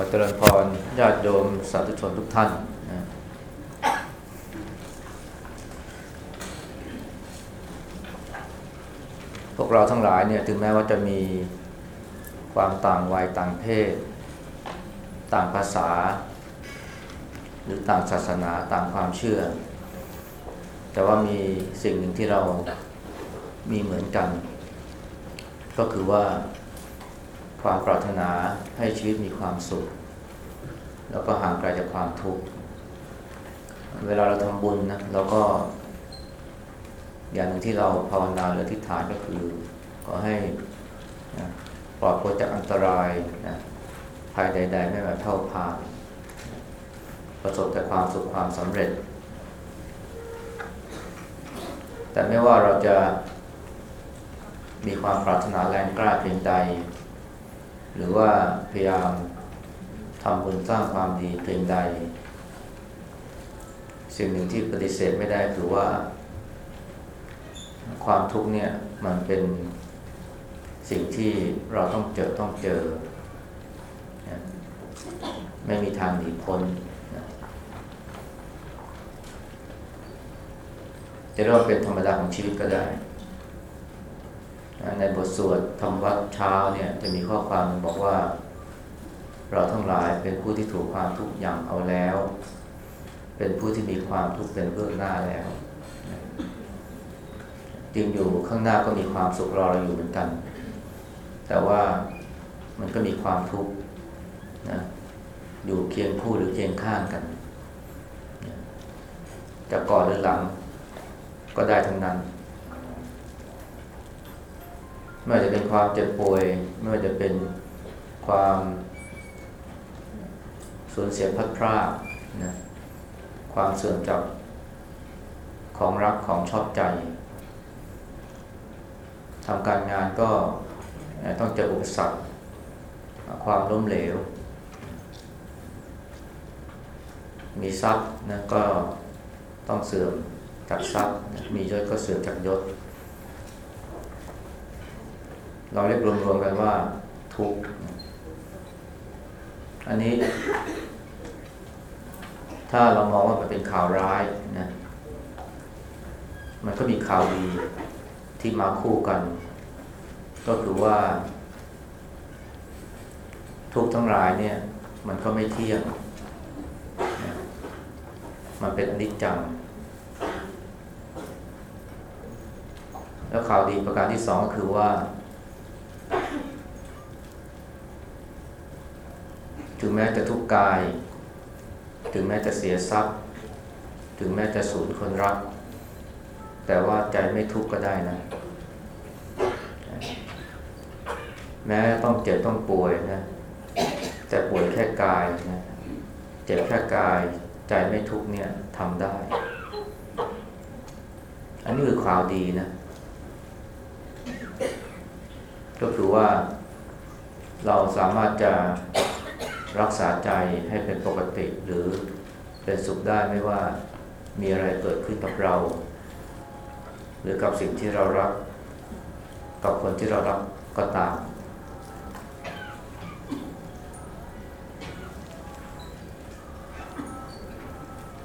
อเจริญพรญาติโยมสาธุชนทุกท่านนะพวกเราทั้งหลายเนี่ยถึงแม้ว่าจะมีความต่างวัยต่างเพศ ต่างภาษา หรือต่างศาสนาต่างความเชื่อ แต่ว่ามีสิ่งหนึ่งที่เรามีเหมือนกัน ก็คือว่า ความปรารถนาให้ชีวิตมีความสุข แล้วก็ห่างไกลจากความทุกข์ เวลาเราทำบุญนะเราก็ อย่างหนึ่งที่เราภาวนาหรือทิฏฐานก็คือขอให้นะปลอดพ้นจากอันตรายนะภายใด ๆ ไม่แบบเท่าพานประสบแต่ความสุขความสำเร็จ แต่ไม่ว่าเราจะมีความปรารถนาแรงกล้าเพียงใด หรือว่าพยายามทำบุญสร้างความดีเพียงใด สิ่งหนึ่งที่ปฏิเสธไม่ได้คือว่า ความทุกข์เนี่ยมันเป็นสิ่งที่เราต้องเจอต้องเจอ ไม่มีทางหนีพ้นจะเรียกว่าเป็นธรรมดาของชีวิตก็ได้ ในบทสวดธรรมวัดเช้าเนี่ยจะมีข้อความบอกว่า เราทั้งหลายเป็นผู้ที่ถูกความทุกข์อย่างเอาแล้ว เป็นผู้ที่มีความทุกข์เป็นเบื้องหน้าแล้วจริงอยู่ข้างหน้าก็มีความสุขรอเราอยู่เหมือนกัน แต่ว่ามันก็มีความทุกข์นะอยู่เคียงคู่หรือเคียงข้างกัน จะก่อนหรือหลังก็ได้ทั้งนั้น ไม่ว่าจะเป็นความเจ็บป่วย ไม่ว่าจะเป็นความสูญเสียพัดพรากนะความเสื่อมจากของรักของชอบใจทำการงานก็ต้องเจออุปสรรคความล้มเหลว มีทรัพย์นะก็ต้องเสื่อมจากทรัพย์ มียศก็เสื่อมจากยศ เราเรียกรวมๆกันว่าทุกข์อันนี้ ถ้าเรามองว่ามันเป็นข่าวร้ายนะ มันก็มีข่าวดีที่มาคู่กัน ก็คือว่า ทุกทั้งหลายเนี่ย มันก็ไม่เที่ยง มันเป็นอนิจจัง แล้วข่าวดีประการที่สองก็คือว่า ถึงแม้จะทุกข์กาย ถึงแม้จะเสียทรัพย์ ถึงแม้จะสูญคนรัก แต่ว่าใจไม่ทุกข์ก็ได้นะ แม้ต้องเจ็บต้องป่วยนะแต่ป่วยแค่กายนะเจ็บแค่กายใจไม่ทุกข์เนี่ยทำได้ อันนี้คือข่าวดีนะ ก็คือว่าเราสามารถจะรักษาใจให้เป็นปกติหรือเป็นสุขได้ไม่ว่ามีอะไรเกิดขึ้นกับเรา หรือกับสิ่งที่เรารัก กับคนที่เรารักก็ตาม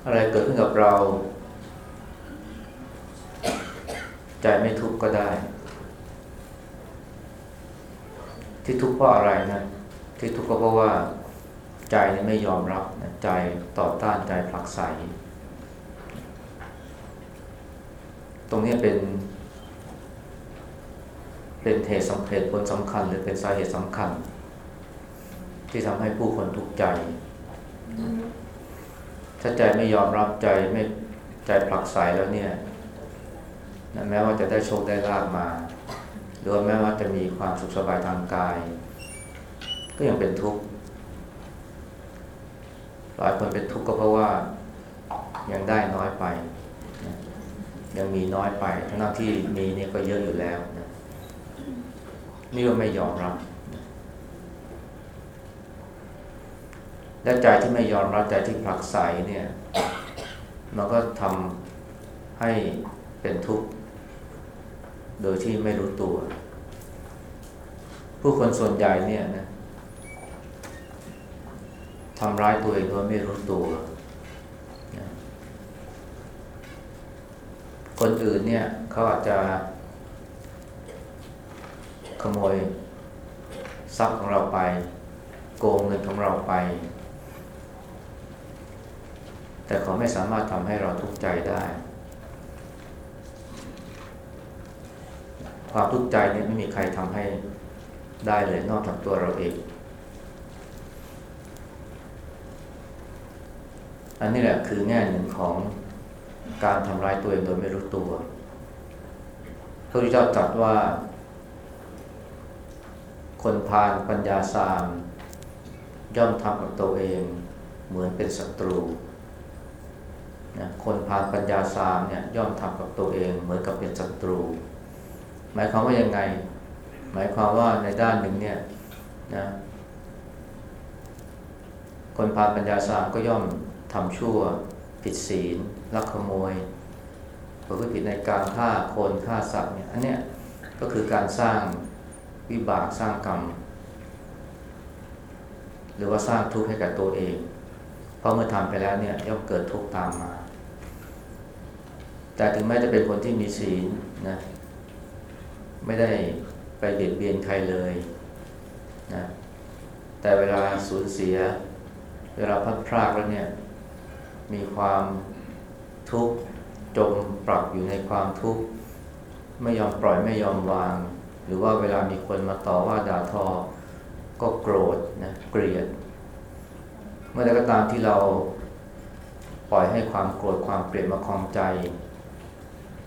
อะไรเกิดขึ้นกับเรา ใจไม่ทุกข์ก็ได้ ที่ทุกข์เพราะอะไรนะที่ทุกข์ก็เพราะว่าใจไม่ยอมรับนะใจต่อต้านใจผลักไสตรงนี้เป็น เป็นเหตุสำเหตุผลสำคัญ หรือเป็นสาเหตุสำคัญ ที่ทำให้ผู้คนทุกข์ใจ ถ้าใจไม่ยอมรับใจไม่ใจผลักไสแล้วเนี่ยแม้ว่าจะได้โชคได้ลาบมา หรือว่าแม้ว่าจะมีความสุขสบายทางกาย ก็ยังเป็นทุกข์หลายคนเป็นทุกข์ก็เพราะว่ายังได้น้อยไป ยังมีน้อยไป ทั้งที่มีนี่ก็เยอะอยู่แล้วนะนี่ก็ไม่ยอมรับและใจที่ไม่ยอมรับใจที่ผลักไสเนี่ย มันก็ทำให้เป็นทุกข์ โดยที่ไม่รู้ตัว ผู้คนส่วนใหญ่เนี่ยนะทำร้ายตัวเองโดยไม่รู้ตัวนะคนอื่นเนี่ยเขาอาจจะ ขโมยทรัพย์ของเราไป โกงเงินของเราไป แต่เขาไม่สามารถทำให้เราทุกข์ใจได้ ความทุกข์ใจนี่ไม่มีใครทำให้ได้เลยนอกจากตัวเราเอง อันนี้แหละคือแง่หนึ่งของการทำร้ายตัวเองโดยไม่รู้ตัวพระพุทธเจ้าตรัสว่า คนพาลปัญญาสามย่อมทำกับตัวเองเหมือนเป็นศัตรูนะคนพาลปัญญาสามเนี่ยย่อมทำกับตัวเองเหมือนกับเป็นศัตรู หมายความว่ายังไง หมายความว่าในด้านหนึ่งเนี่ยนะคนพาปัญญาสามก็ย่อมทำชั่ว ผิดศีลลักขโมยประพฤติผิดในการฆ่าคนฆ่าสัตว์เนี่ยอันเนี้ยก็คือการสร้างวิบากสร้างกรรม หรือว่าสร้างทุกข์ให้กับตัวเอง เพราะเมื่อทำไปแล้วเนี่ยย่อมเกิดทุกข์ตามมา แต่ถึงแม้จะเป็นคนที่มีศีลนะ ไม่ได้ไปเบียดเบียนใครเลยนะแต่เวลาสูญเสีย เวลาพัดพรากแล้วเนี่ย มีความทุกข์จมปรับอยู่ในความทุกข์ไม่ยอมปล่อยไม่ยอมวาง หรือว่าเวลามีคนมาต่อว่าด่าทอ ก็โกรธนะเกลียด เมื่อใดก็ตามที่เราปล่อยให้ความโกรธความเกลียดมาคลองใจ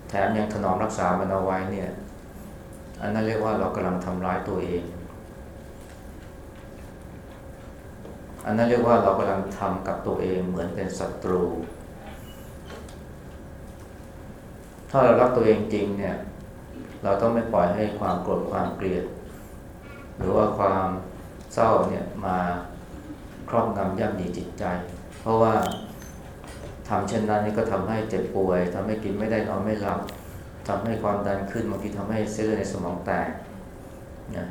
แถมยังถนอมรักษามันเอาไว้เนี่ย อันนั้นเรียกว่าเรากำลังทำร้ายตัวเอง อันนั้นเรียกว่าเรากำลังทำกับตัวเองเหมือนเป็นศัตรู ถ้าเรารักตัวเองจริงเนี่ย เราต้องไม่ปล่อยให้ความโกรธความเกลียด หรือว่าความเศร้าเนี่ยมาครอบงำย่ำหนีจิตใจ เพราะว่าทำเช่นนั้นนี่ก็ทำให้เจ็บป่วยทำให้กินไม่ได้นอนไม่หลับ ทำให้ความดันขึ้นบางทีทำให้เส้นเลือดในสมองแตกนะ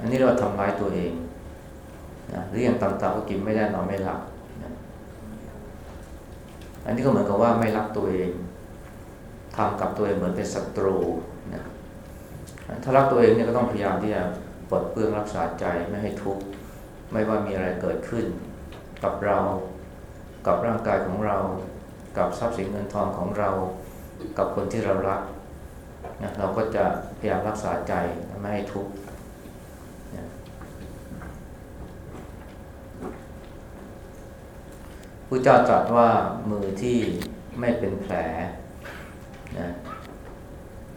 อันนี้เราทำร้ายตัวเองนะหรืออย่างต่ำๆก็กินไม่ได้นอนไม่หลับนะอันนี้ก็เหมือนกับว่าไม่รักตัวเองทำกับตัวเองเหมือนเป็นศัตรูนะถ้ารักตัวเองเนี่ยก็ต้องพยายามที่จะปลดเปลื้องรักษาใจไม่ให้ทุกข์ไม่ว่ามีอะไรเกิดขึ้น กับเรา กับร่างกายของเรา กับทรัพย์สินเงินทองของเรา กับคนที่เรารักนะเราก็จะพยายามรักษาใจไม่ให้ทุกข์นะพระเจ้าตรัสว่ามือที่ไม่เป็นแผลนะ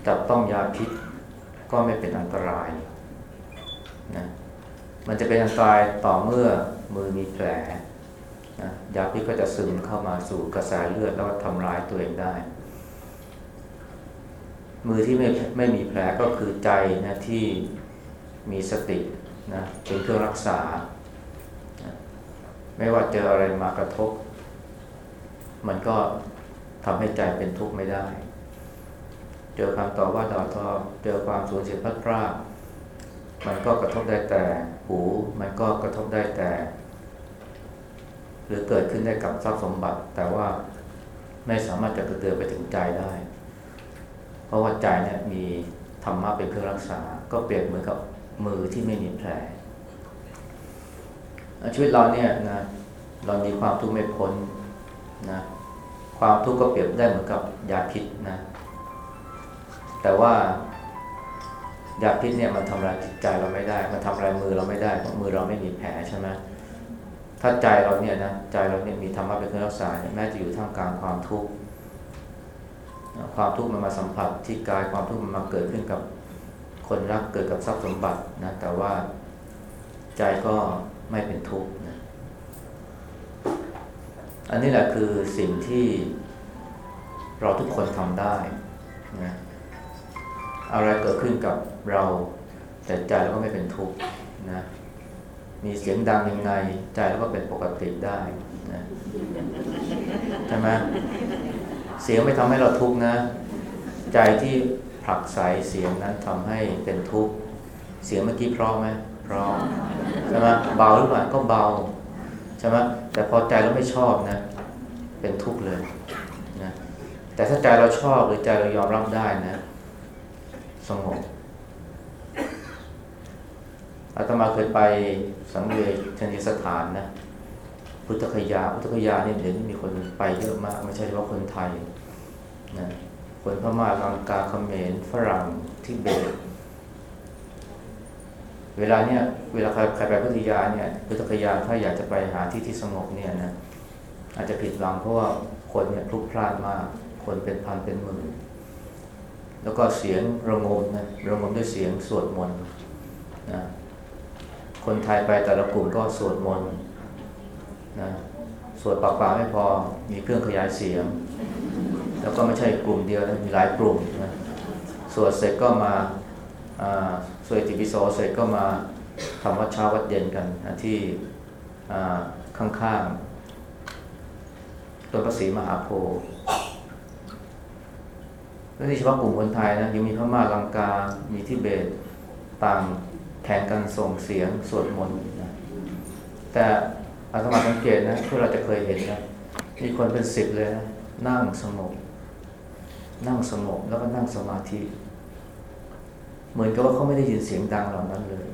จับต้องยาพิษก็ไม่เป็นอันตรายนะมันจะเป็นอันตรายต่อเมื่อมือมีแผลนะยาพิษก็จะซึมเข้ามาสู่กระแสเลือดแล้วก็ทำร้ายตัวเองได้ มือที่ไม่ไม่มีแผลก็คือใจนะที่มีสตินะเป็นเครื่องรักษา ไม่ว่าเจออะไรมากระทบ มันก็ทำให้ใจเป็นทุกข์ไม่ได้ เจอคำต่อว่าด่าทอเจอความสูญเสียพัดพรากมันก็กระทบได้แต่หู มันก็กระทบได้แต่ หรือเกิดขึ้นได้กับทรัพย์สมบัติ แต่ว่าไม่สามารถจะกระเตือไปถึงใจได้ เพราะว่าใจเนี่ยมีธรรมะเป็นเครื่องรักษา ก็เปรียบเหมือนกับมือที่ไม่มีแผลชีวิตเราเนี่ยนะเรามีความทุกข์ไม่พ้นนะความทุกข์ก็เปรียบได้เหมือนกับยาพิษนะ แต่ว่ายาพิษเนี่ยมันทำลายจิตใจเราไม่ได้ มันทำลายมือเราไม่ได้เพราะมือเราไม่มีแผลใช่ไหมถ้าใจเราเนี่ยนะใจเราเนี่ยมีธรรมะเป็นเครื่องรักษาแม้จะอยู่ท่ามกลางความทุกข์ ความทุกข์มันมาสัมผัสที่กายความทุกข์มันมาเกิดขึ้นกับคนรักเกิดกับทรัพย์สมบัตินะแต่ว่าใจก็ไม่เป็นทุกข์นะอันนี้แหละคือสิ่งที่เราทุกคนทำได้นะอะไรเกิดขึ้นกับเราแต่ใจเราก็ไม่เป็นทุกข์นะมีเสียงดังยังไง ใจเราก็เป็นปกติได้นะใช่ไหม เสียงไม่ทำให้เราทุกข์นะ ใจที่ผลักไสเสียงนั้นทำให้เป็นทุกข์ เสียงเมื่อกี้เพราะไหมพเพราะใช่ไหมเบาหรือเปล่าก็เบาใช่ไหมแต่พอใจเราไม่ชอบนะ เป็นทุกข์เลยนะแต่ถ้าใจเราชอบหรือใจเรายอมรับได้นะ สงบอาตมาเคยไปสังเวยชนิสถานนะ พุทธคยาพุทธคยาเนี่ยเดี๋ยวนี้มีคนไปเยอะมาก ไม่ใช่เฉพาะคนไทยนะคนพม่าลังกาเขมรฝรั่งทิเบตเวลาเนี่ยเวลาใครใครไปพุทธยาเนี่ยพุทธคยาถ้าอยากจะไปหาที่ที่สงบเนี่ยนะอาจจะผิดหวังเพราะว่าคนเนี่ยพลุกพล่านมาก คนเป็นพันเป็นหมื่นแล้วก็เสียงระงมนะระงมด้วยเสียงสวดมนต์นะคนไทยไปแต่ละกลุ่มก็สวดมนต์ นะสวดปากเปล่าไม่พอมีเครื่องขยายเสียง แล้วก็ไม่ใช่กลุ่มเดียวนะมีหลายกลุ่มนะสวดเสร็จก็มาสวดอิติปิโสเสร็จก็มาทำวัดเช้าวัดเย็นกันนะที่ข้างๆต้นพระศรีมหาโพธิ์แล้วนี่เฉพาะกลุ่มคนไทยนะยังมีพม่าลังกา มีทิเบตต่างแข่งกันส่งเสียงสวดมนต์นะแต่ อาตมาสังเกตนะที่เราจะเคยเห็นนะมีคนเป็นสิบเลยนะนั่งสงบ นั่งสงบแล้วก็นั่งสมาธิ เหมือนกับว่าเขาไม่ได้ยินเสียงดังเหล่านั้นเลย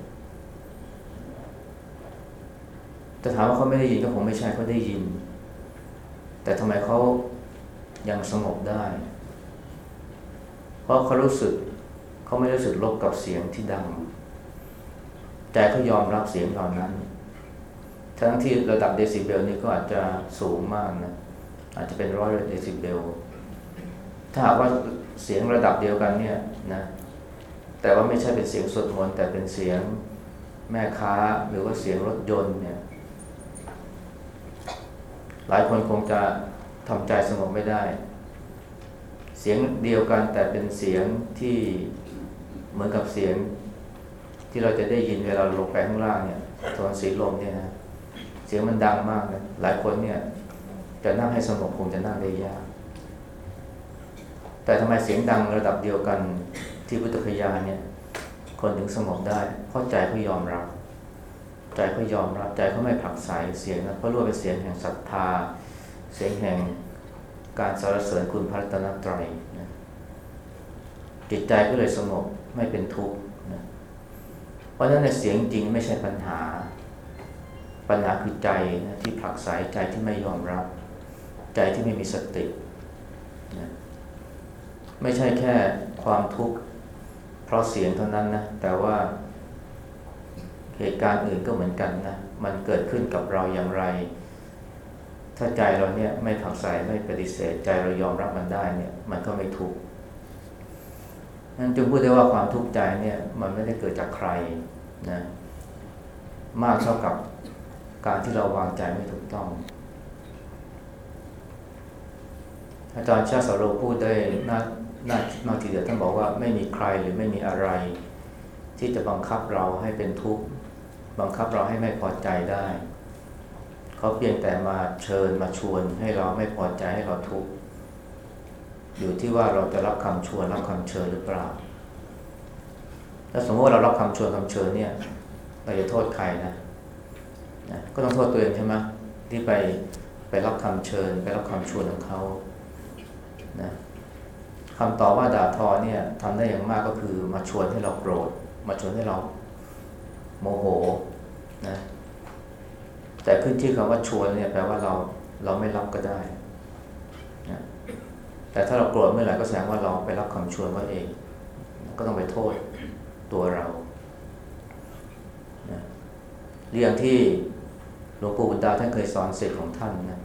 แต่ถามว่าเขาไม่ได้ยินก็คงไม่ใช่เขาได้ยิน แต่ทำไมเขายังสงบได้ เพราะเขารู้สึกเขาไม่รู้สึกลบกับเสียงที่ดัง แต่เขายอมรับเสียงเหล่านั้น ทั้งที่ระดับเดซิเบลนี่ก็อาจจะสูงมากนะ อาจจะเป็นร้อยเดซิเบล ถ้าหากว่าเสียงระดับเดียวกันเนี่ยนะ แต่ว่าไม่ใช่เป็นเสียงสวดมนต์แต่เป็นเสียงแม่ค้าหรือว่าเสียงรถยนต์เนี่ย หลายคนคงจะทำใจสงบไม่ได้ เสียงเดียวกันแต่เป็นเสียงที่เหมือนกับเสียงที่เราจะได้ยินเวลาลงไปข้างล่างเนี่ยโทนสีลมเนี่ยนะ เสียงมันดังมากนะหลายคนเนี่ยจะนั่งให้สงบคงจะนั่งได้ยาก แต่ทำไมเสียงดังระดับเดียวกันที่พุทธคยาเนี่ย คนถึงสงบได้เพราะใจเขายอมรับ ใจเขายอมรับ ใจเขาไม่ผักไสเสียงนะเพราะรู้ว่าเป็นเสียงแห่งศรัทธา เสียงแห่งการสรรเสริญคุณพระรัตนตรัยนะจิตใจก็เลยสงบไม่เป็นทุกข์นะเพราะฉะนั้นในเสียงจริงไม่ใช่ปัญหา ปัญหาคือใจนะที่ผลักไสใจที่ไม่ยอมรับ ใจที่ไม่มีสตินะไม่ใช่แค่ความทุกข์เพราะเสียงเท่านั้นนะแต่ว่าเหตุการณ์อื่นก็เหมือนกันนะมันเกิดขึ้นกับเราอย่างไร ถ้าใจเราเนี่ยไม่ผักใส่ไม่ปฏิเสธใจเรายอมรับมันได้เนี่ย มันก็ไม่ทุกข์นั่นจึงพูดได้ว่าความทุกข์ใจเนี่ย มันไม่ได้เกิดจากใครนะมากเท่ากับ การที่เราวางใจไม่ถูกต้อง อาจารย์ชาสโรพูดได้น่าน่าน่าทีเดียวท่านบอกว่าไม่มีใครหรือไม่มีอะไร ที่จะบังคับเราให้เป็นทุกข์บังคับเราให้ไม่พอใจได้ เขาเพียงแต่มาเชิญมาชวนให้เราไม่พอใจให้เราทุกข์อยู่ที่ว่าเราจะรับคำชวนรับคำเชิญหรือเปล่าถ้าสมมติว่าเรารับคำชวนคำเชิญเนี่ย เราจะโทษใครนะ นะก็ต้องโทษตัวเองใช่ไหมที่ไปไปรับคำเชิญ ไปรับคำชวนของเขานะคำตอบว่าด่าทอเนี่ยทำได้อย่างมากก็คือมาชวนให้เราโกรธ มาชวนให้เราโมโหนะแต่ขึ้นชื่คำว่าชวนเนี่ยแปลว่าเราเราไม่รับก็ได้นะแต่ถ้าเราโกรธเมื่อไหร่ก็แสดงว่าเราไปรับคำชวนว่าเอง ก็ต้องไปโทษตัวเรานะเรื่องที่ หลวงปู่บุญดาท่านเคยสอนเสร็จของท่านนะ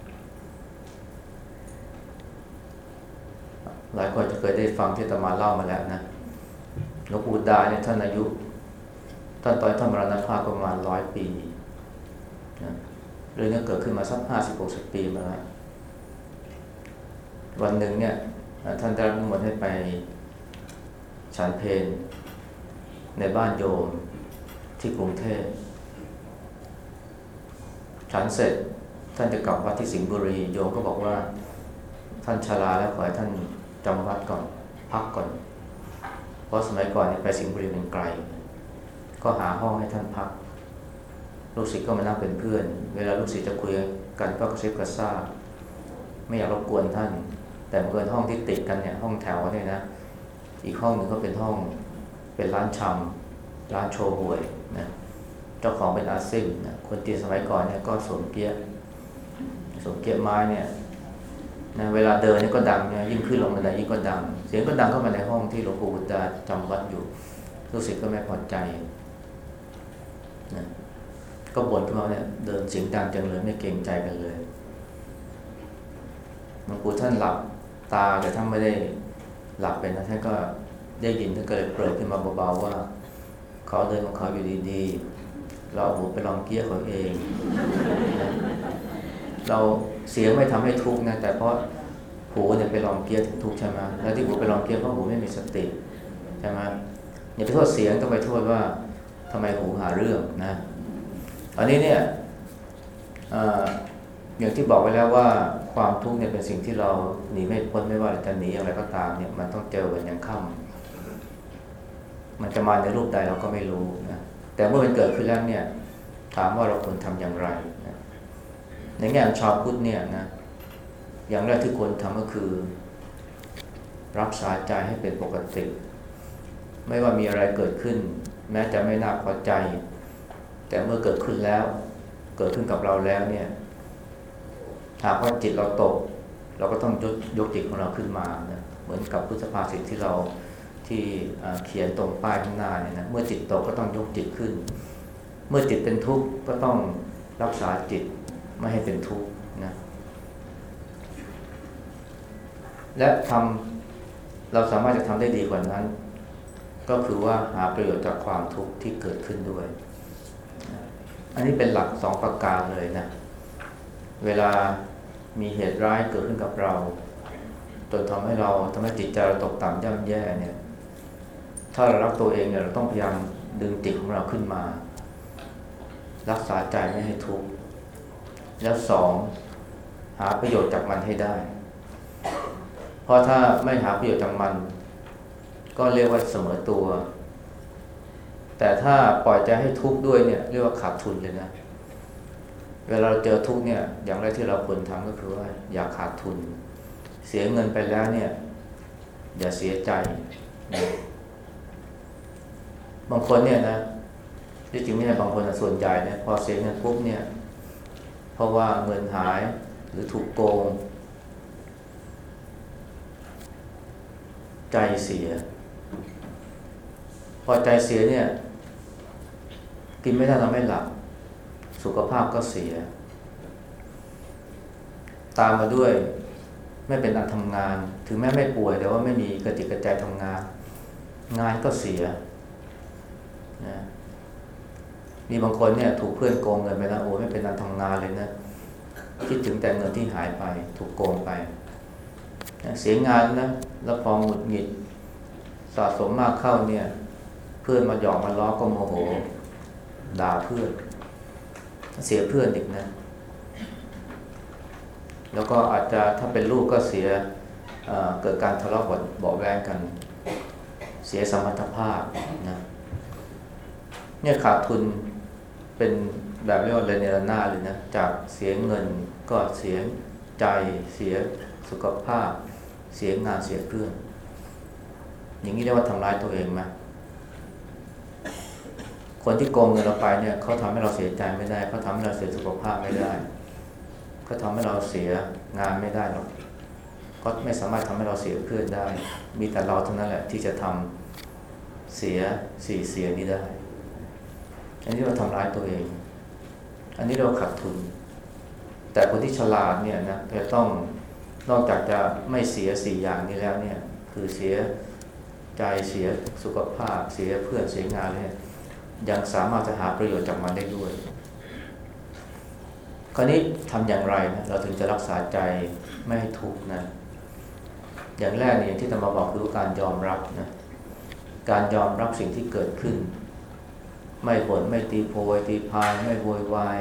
หลายคนจะเคยได้ฟังที่ตมาเล่ามาแล้วนะหลวงปู่ดาเนี่ยท่านอายุท่านตอนท่านมรณภาพประมาณร้อยปีนะเรื่องนี้เกิดขึ้นมาสักห้าสิบหกสิบปีมาแล้ววันหนึ่งเนี่ยท่านได้รับนิมนต์ให้ไปฉันเพนในบ้านโยมที่กรุงเทพ ฉันเสร็จท่านจะกลับวัดที่สิงห์บุรีโยมก็บอกว่า ท่านชราแล้วขอให้ท่านจำวัดก่อนพักก่อน เพราะสมัยก่อนเนี่ยไปสิงห์บุรีมันไกล ก็หาห้องให้ท่านพัก ลูกศิษย์ก็มานั่งเป็นเพื่อน เวลาลูกศิษย์จะคุยกันก็กระซิบกระซาบไม่อยากรบกวนท่าน แต่บังเกินห้องที่ติดกันเนี่ยห้องแถวเนี่ยนะ อีกห้องหนึ่งก็เป็นห้องเป็นร้านชำร้านโชว์หวยนะ เจ้าของเป็นอาซิมนะคนจีนสมัยก่อนเนี่ยก็สวมเกียร์สวมเกียร์ไม้เนี่ยนะเวลาเดินนี่ก็ดังเนี่ยยิ่งขึ้นลงบันไดยิ่งก็ดัง เสียงก็ดังเข้ามาในห้องที่หลวงปู่บุตรจำวัดอยู่ลูกศิษย์ก็ไม่พอใจนะก็บ่นขึ้นมาเนี่ยเดินเสียงดังจังเลยไม่เกรงใจกันเลยหลวงปู่ท่านหลับตาแต่ท่านไม่ได้หลับไปนะท่านก็ได้ยินท่านก็เลยเปิดขึ้นมาเบาๆว่า เขาเดินของเขาอยู่ดีๆ เราหูไปลองเกี้ยเขาเอง เราเสียงไม่ทำให้ทุกข์นะแต่เพราะหูเนี่ยไปลองเกี้ยทุกข์ใช่ไหมแล้วที่หูไปลองเกี้ยเพราะหูไม่มีสติใช่ไหมอย่าไปโทษเสียงต้องไปโทษว่าทำไมหูหาเรื่องนะอันนี้เนี่ยอย่างที่บอกไว้แล้วว่าความทุกข์เนี่ยเป็นสิ่งที่เราหนีไม่พ้นไม่ว่าเราจะหนีอะไรก็ตามเนี่ยมันต้องเจอวันยังค่ำมันจะมาในรูปใดเราก็ไม่รู้นะ แต่เมื่อมันเกิดขึ้นแล้วเนี่ย ถามว่าเราควรทำอย่างไรนะในแง่ของชาวพุทธเนี่ยนะอย่างแรกที่ควรทำก็คือ รักษาใจให้เป็นปกติ ไม่ว่ามีอะไรเกิดขึ้น แม้จะไม่น่าพอใจ แต่เมื่อเกิดขึ้นแล้ว เกิดขึ้นกับเราแล้วเนี่ยหากว่าจิตเราตก เราก็ต้องยกยกจิตของเราขึ้นมานะเหมือนกับพุทธภาษิตที่เรา ที่เขียนตรงป้ายข้างหน้าเนี่ยนะเมื่อจิตตกก็ต้องยกจิตขึ้น เมื่อจิตเป็นทุกข์ก็ต้องรักษาจิตไม่ให้เป็นทุกข์นะและทำเราสามารถจะทำได้ดีกว่านั้น ก็คือว่าหาประโยชน์จากความทุกข์ที่เกิดขึ้นด้วย อันนี้เป็นหลักสองประการเลยนะ เวลามีเหตุร้ายเกิดขึ้นกับเราจนทำให้เราทำให้จิตใจเราตกต่ำย่ำแย่เนี่ย ถ้าเรารักตัวเองเนี่ยเราต้องพยายามดึงจิตของเราขึ้นมา รักษาใจไม่ให้ทุกข์แล้วสองหาประโยชน์จากมันให้ได้ เพราะถ้าไม่หาประโยชน์จากมัน ก็เรียกว่าเสมอตัว แต่ถ้าปล่อยใจให้ทุกข์ด้วยเนี่ยเรียกว่าขาดทุนเลยนะ เวลาเราเจอทุกข์เนี่ยอย่างแรกที่เราควรทำก็คือว่า อย่าขาดทุน เสียเงินไปแล้วเนี่ย อย่าเสียใจ บางคนเนี่ยนะที่จริงไม่ใช่บางคนนะส่วนใหญ่เนี่ยพอเสียเงินปุ๊บเนี่ย เพราะว่าเงินหายหรือถูกโกง ใจเสีย พอใจเสียเนี่ย กินไม่ได้เราไม่หลับ สุขภาพก็เสีย ตามมาด้วยไม่เป็นอันทำงาน ถึงแม้ไม่ป่วยแต่ว่าไม่มีกระติกกระใจทำงาน งานก็เสีย นะมีบางคนเนี่ย ถูกเพื่อนโกงเงินไปแล้วโอ้ไม่เป็นอันทำงานเลยนะคิดถึงแต่เงินที่หายไป ถูกโกงไปนะเสียงานนะแล้วพอหงุดหงิดสะสมมากเข้าเนี่ย เพื่อนมาหยอกมาล้อก็โมโห ด่าเพื่อน เสียเพื่อนอีกนะ แล้วก็อาจจะถ้าเป็นลูกก็เสียเกิดการทะเลาะเบาแวงกัน เสียสมรรถภาพนะ เนี่ยขาดทุนเป็นแบบเรียกว่าเรเนรนาเลยนะ จากเสียเงินก็เสียใจเสียสุขภาพ เสียงานเสียเพื่อน อย่างนี้เรียกว่าทำร้ายตัวเองไหมคนที่โกงเงินเราไปเนี่ยเขาทำให้เราเสียใจไม่ได้เขาทำให้เราเสียสุขภาพไม่ได้เขาทำให้เราเสียงานไม่ได้หรอกก็ไม่สามารถทำให้เราเสียเพื่อนได้ มีแต่เราเท่านั้นแหละที่จะทำเสียสี่เสียนี้ได้ อันนี้เราทำร้ายตัวเอง อันนี้เราขาดทุน แต่คนที่ฉลาดเนี่ยนะจะต้องนอกจากจะไม่เสียสี่อย่างนี้แล้วเนี่ย คือเสียใจเสียสุขภาพ เสียเพื่อนเสียงานเนี่ยยังสามารถจะหาประโยชน์จากมันได้ด้วย คราวนี้ทำอย่างไรนะเราถึงจะรักษาใจไม่ให้ทุกข์นะอย่างแรกเนี่ยที่ธรรมาบอกคือการยอมรับนะการยอมรับสิ่งที่เกิดขึ้น ไม่บ่นไม่ตีโพยตีพายไม่โวยวาย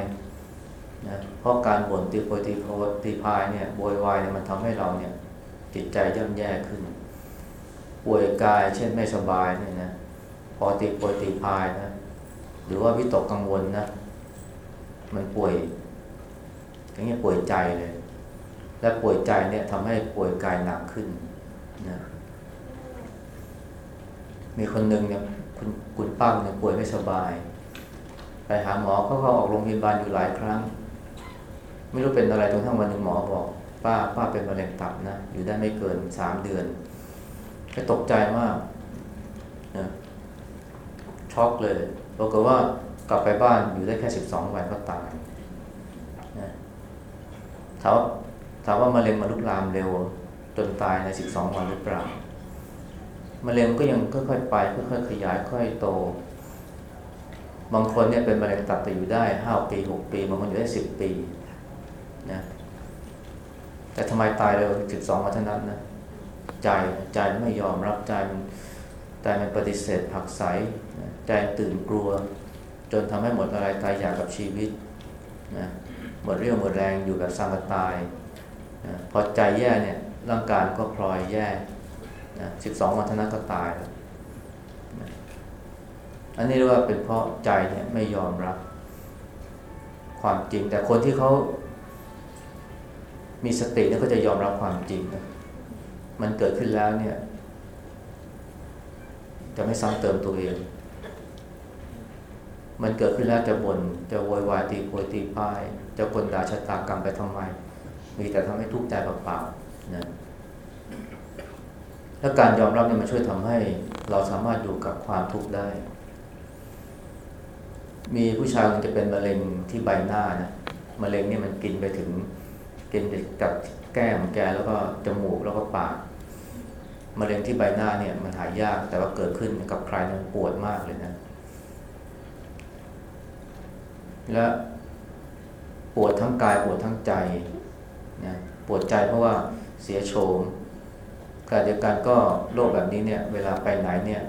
นะเพราะการบ่นตีโพยตีโพยตีพายเนี่ยโวยวายเนี่ยมันทำให้เราเนี่ยจิตใจย่ำแย่ขึ้น ป่วยกายเช่นไม่สบายเนี่ยนะพอตีโพยตีพายนะหรือว่าวิตกกังวลนะมันป่วยอย่างเงี้ยป่วยใจเลย และป่วยใจเนี่ยทำให้ป่วยกายหนักขึ้นนะมีคนหนึ่งเนี่ย คุณคุณป้าเนี่ยป่วยไม่สบาย ไปหาหมอเขาเขาออกโรงพยาบาลอยู่หลายครั้ง ไม่รู้เป็นอะไรจนทั้งวันหนึ่งหมอบอก ป้าป้าเป็นมะเร็งตับนะ อยู่ได้ไม่เกินสามเดือนแค่ตกใจมากนะช็อกเลยปรากฏว่ากลับไปบ้านอยู่ได้แค่สิบสองวันก็ตายนะถามว่าถามว่ามะเร็งมันลุกลามเร็วจนตายในสิบสองวันหรือเปล่า มะเร็งก็ยังค่อยๆไปค่อยๆขยายค่อยโต บางคนเนี่ยเป็นมะเร็งตับแต่อยู่ได้ห้าปีหกปี บางคนอยู่ได้สิบปีนะแต่ทำไมตายเร็วสิบสองวันเท่านั้นนะใจใจไม่ยอมรับใจมันใจมันปฏิเสธผักใสใจตื่นกลัว จนทำให้หมดอะไรตายอยากกับชีวิตนะหมดเรี่ยวหมดแรงอยู่แบบสร้างกตายนะพอใจแย่เนี่ยร่างกายก็พลอยแย่ นะสิบสองวันเท่านั้นก็ตายแล้วอันนี้เรียกว่าเป็นเพราะใจเนี่ยไม่ยอมรับ ความจริง แต่คนที่เขามีสติเนี่ยก็จะยอมรับความจริงนะมันเกิดขึ้นแล้วเนี่ย จะไม่ซ้ำเติมตัวเอง มันเกิดขึ้นแล้วจะบน่นจะโวยวายตีโพยตีป้าย จะคนด่าชะตากรรมไปทำไม มีแต่ทำให้ทุกข์ใจเปล่าๆนะ และการยอมรับเนี่ยมันช่วยทำให้เราสามารถอยู่กับความทุกข์ได้ มีผู้ชายคนจะเป็นมะเร็งที่ใบหน้านะมะเร็งเนี่ยมันกินไปถึงกินไปกับแก้มแกแล้วก็จมูกแล้วก็ปากมะเร็งที่ใบหน้าเนี่ยมันหายยากแต่ว่าเกิดขึ้นกับใครมันปวดมากเลยนะ และปวดทั้งกายปวดทั้งใจนะปวดใจเพราะว่าเสียโฉม ขณะเดียวกันก็โรคแบบนี้เนี่ยเวลาไปไหนเนี่ย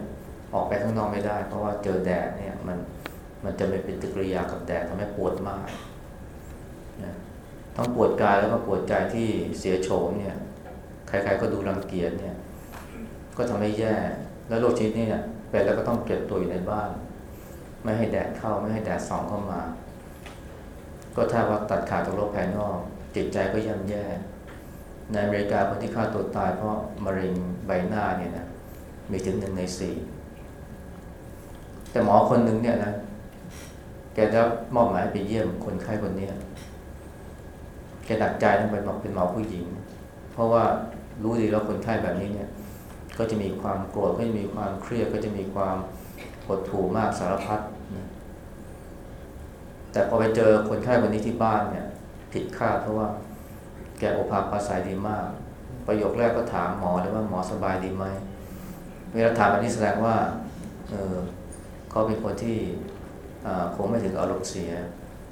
ออกไปข้างนอกไม่ได้ เพราะว่าเจอแดดเนี่ยมันมันจะไม่เป็นปฏิกิริยากับแดดทำให้ปวดมากนะทั้งปวดกายแล้วก็ปวดใจที่เสียโฉมเนี่ยใครๆก็ดูรังเกียจเนี่ย ก็ทำให้แย่แล้วโรคชนิดนี้เนี่ยเป็นแล้วก็ต้องเก็บตัวอยู่ในบ้าน ไม่ให้แดดเข้าไม่ให้แดดส่องเข้ามา ก็ถ้าว่าตัดขาดจากโลกภายนอก จิตใจก็ย่ำแย่ ในอเมริกาคนที่ฆ่าตัวตายเพราะมะเร็งใบหน้าเนี่ยนะมีถึงหนึ่งในสี่แต่หมอคนหนึ่งเนี่ยนะแกได้มอบหมายไปเยี่ยมคนไข้คนนี้แกหนักใจต้งเป็นหมอเป็นหมอผู้หญิง เพราะว่ารู้ดีแล้วคนไข้แบบนี้เนี่ย ก็จะมีความโกรธก็จะมีความเครียดก็จะมีความหดหู่มากสารพัดนะแต่พอไปเจอคนไข้คนนี้ที่บ้านเนี่ย ผิดคาดเพราะว่า แกโอภาปราศัยดีมาก ประโยคแรกก็ถามหมอเลยว่าหมอสบายดีไหมเวลาถามอันนี้แสดงว่าเออเขาเป็นคนที่คงไม่ถึงอารมณ์เสีย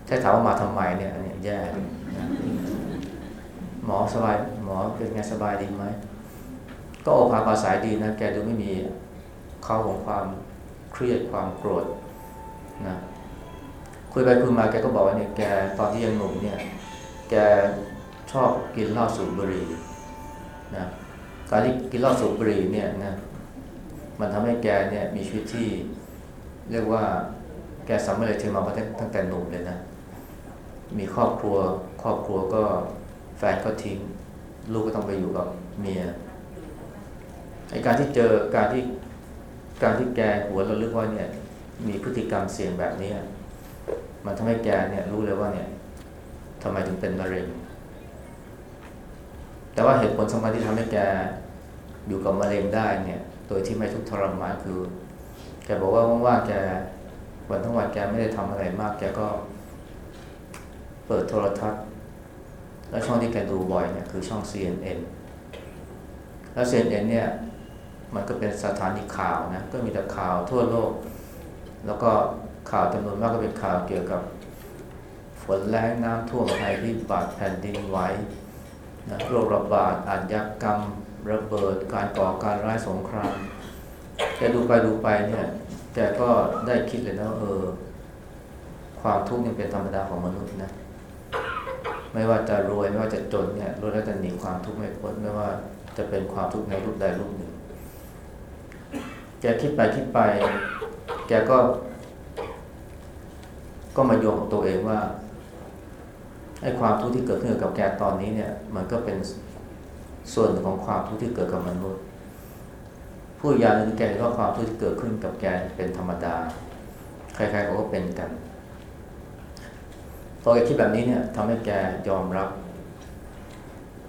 ถ้าถามว่ามาทำไมเนี่ยอันนี้แย่หมอสบายหมอเป็นไงสบายดีไหมก็โอภาปราศัยดีนะแกดูไม่มีเข้าของความเครียดความโกรธนะคุยไปคุยมาแกก็บอกว่าเนี่ยแกตอนที่ยังหนุ่มเนี่ย แก ชอบกินเหล้าสูบบุหรี่นะการที่กินเหล้าสูบบุหรี่เนี่ยนะมันทำให้แกเนี่ยมีชีวิตที่ เรียกว่าแกสำเร็จถึงมาตั้งแต่หนุ่มเลยนะ มีครอบครัวครอบครัวก็แฟนก็ทิ้ง ลูกก็ต้องไปอยู่กับเมียไอการที่เจอการที่การที่แกหัวเราลึกว่าเนี่ย มีพฤติกรรมเสี่ยงแบบนี้มันทำให้แกเนี่ยรู้เลยว่าเนี่ยทำไมถึงเป็นมะเร็ง แต่ว่าเหตุผลสำคัญที่ทำให้แกอยู่กับมะเร็งได้เนี่ย โดยที่ไม่ทุกข์ทรมานคือ แกบอกว่าว่างๆแกวันทั้งวันแกไม่ได้ทำอะไรมากแกก็ เปิดโทรทัศน์ แล้วช่องที่แกดูบ่อยเนี่ยคือช่อง CNN แล้ว CNN เนี่ยมันก็เป็นสถานีข่าวนะ ก็มีแต่ข่าวทั่วโลก แล้วก็ข่าวจำนวนมากก็เป็นข่าวเกี่ยวกับ ฝนแรงน้ำท่วมภัยพิบัติแผ่นดินไหว นะโรคระบาดอาชญากรรม ระเบิดการก่อการร้ายสงครามแกดูไปดูไปเนี่ยแกก็ได้คิดเลยนะเออ ความทุกข์นี่เป็นธรรมดาของมนุษย์นะไม่ว่าจะรวยไม่ว่าจะจนเนี่ยรู้แล้วจะหนีความทุกข์ไม่พ้นไม่ว่าจะเป็นความทุกข์ในรูปใดรูปหนึ่งแกคิดไปคิดไป แกก็ ก็มาโยงกับตัวเองว่า ไอ้ความทุกข์ที่เกิดขึ้นกับแกตอนนี้เนี่ยมันก็เป็นส่วนของความทุกข์ที่เกิดกับมนุษย์ ผู้อย่างหนึงคือแกเห็ความทุกข์ที่เกิดขึ้นกับแกเป็นธรรมดา ใครๆเขาก็เป็นกันพอแกคิดแบบนี้เนี่ยทำให้แกยอมรับ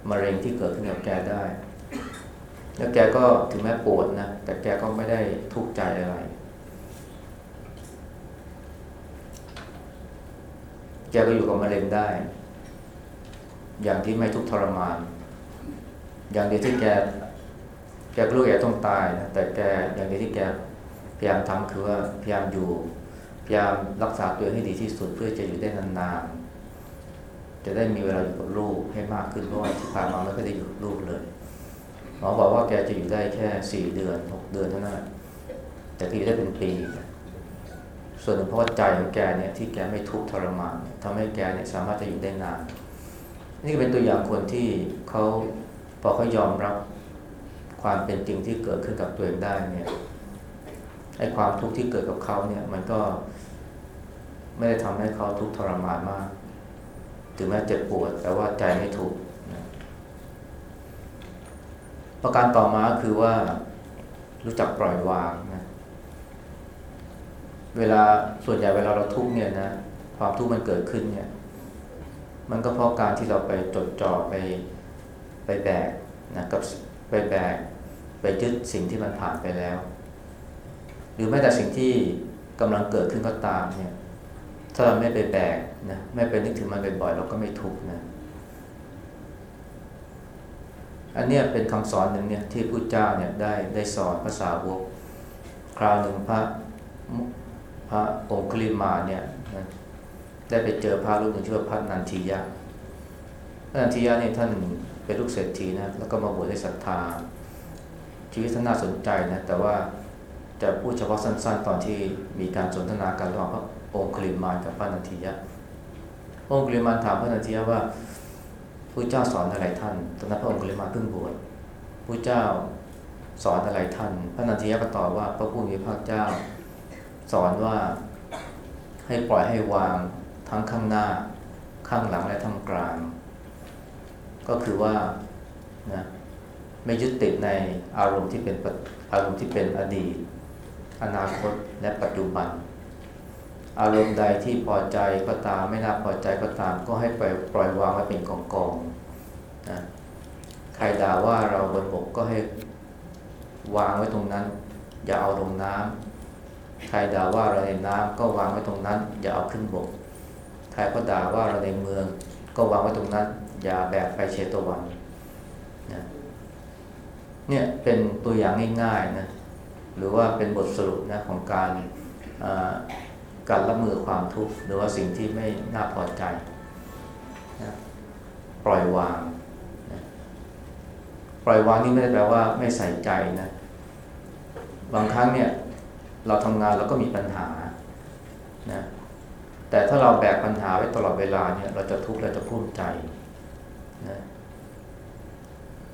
มะเร็งที่เกิดขึ้นกับแกได้ แล้วแกก็ถึงแม้ปวดนะแต่แกก็ไม่ได้ทุกข์ใจอะไร แกก็อยู่กับมะเร็งได้ อย่างที่ไม่ทุกข์ทรมาน อย่างเดียวที่แกแกรู้แกต้องตายนะแต่แกอย่างเดียวที่แกพยายามทำคือว่าพยายามอยู่ พยายามรักษาตัวให้ดีที่สุดเพื่อจะอยู่ได้นานๆจะได้มีเวลาอยู่กับลูกให้มากขึ้นเพราะว่าที่ผ่านมาไม่เคยได้อยู่กับลูกเลยหมอบอกว่าแกจะอยู่ได้แค่สี่เดือนหกเดือนเท่านั้นแต่ที่ได้เป็นปีส่วนหนึ่งเพราะว่าใจของแกเนี่ยที่แกไม่ทุกข์ทรมานเนี่ยทำให้แกเนี่ยสามารถจะอยู่ได้นาน นี่ก็เป็นตัวอย่างคนที่เขาพอเขายอมรับความเป็นจริงที่เกิดขึ้นกับตัวเองได้เนี่ยไอ้ความทุกข์ที่เกิดกับเขาเนี่ยมันก็ไม่ได้ทำให้เขาทุกข์ทรมานมาก ถึงแม้เจ็บปวด แต่ว่าใจไม่ทุกข์ประการต่อมาคือว่ารู้จักปล่อยวางนะเวลาส่วนใหญ่เวลาเราทุกข์เนี่ยนะความทุกข์มันเกิดขึ้นเนี่ย มันก็เพราะการที่เราไปจดจ่อไปไปแบกนะกับไปแบกไปยึดสิ่งที่มันผ่านไปแล้ว หรือแม้แต่สิ่งที่กำลังเกิดขึ้นก็ตามเนี่ยถ้าเราไม่ไปแบกนะไม่ไปนึกถึงมันบ่อยๆเราก็ไม่ทุกข์นะอันเนี้ยเป็นคำสอนหนึ่งเนี่ยที่พระเจ้าเนี่ยได้ได้สอนภาษาวกคราวหนึ่งพระพระองคุลิมาเนี่ยนะ ได้ไปเจอพระรูปหนึ่งชื่อว่าพระนันทิยะพระนันทิยะเนี่ยท่านเป็นลูกเศรษฐีนะแล้วก็มาบวชในศรัทธา ชีวิตท่านน่าสนใจนะแต่ว่าจะพูดเฉพาะสั้น ๆ ตอนที่มีการสนทนากันระหว่างพระองคุลิมานกับพระนันทิยะองคุลิมานถามพระนันทิยะว่าพระเจ้าสอนอะไรท่านตอนนั้นพระองค์ก็เลยมาเพิ่งบวชพระเจ้าสอนอะไรท่าน พระนันทิยะก็ตอบว่าพระผู้มีพระเจ้าสอนว่าให้ปล่อยให้วาง ทั้งข้างหน้าข้างหลังและท่ามกลาง ก็คือว่านะไม่ยึดติดในอารมณ์ที่เป็นปัจอารมณ์ที่เป็นอดีต อนาคตและปัจจุบัน อารมณ์ใดที่พอใจก็ตามไม่น่าพอใจก็ตาม ก็ให้ปล่อยปล่อยวางไว้เป็นกองกองนะใครด่าว่าเราบนบกก็ให้วางไว้ตรงนั้น อย่าเอาลงน้ำใครด่าว่าเราในน้ำก็วางไว้ตรงนั้น อย่าเอาขึ้นบก ใครก็ด่าว่าเราในเมือง ก็วางไว้ตรงนั้น อย่าแบกไปเชตวันนะเนี่ยเป็นตัวอย่างง่ายๆนะหรือว่าเป็นบทสรุปนะของการการรับมือความทุกข์หรือว่าสิ่งที่ไม่น่าพอใจนะปล่อยวางนะปล่อยวางนี่ไม่ได้แปลว่าไม่ใส่ใจนะบางครั้งเนี่ยเราทำงานเราก็มีปัญหานะ แต่ถ้าเราแบกปัญหาไว้ตลอดเวลาเนี่ย เราจะทุกข์เราจะกลุ้มใจนะ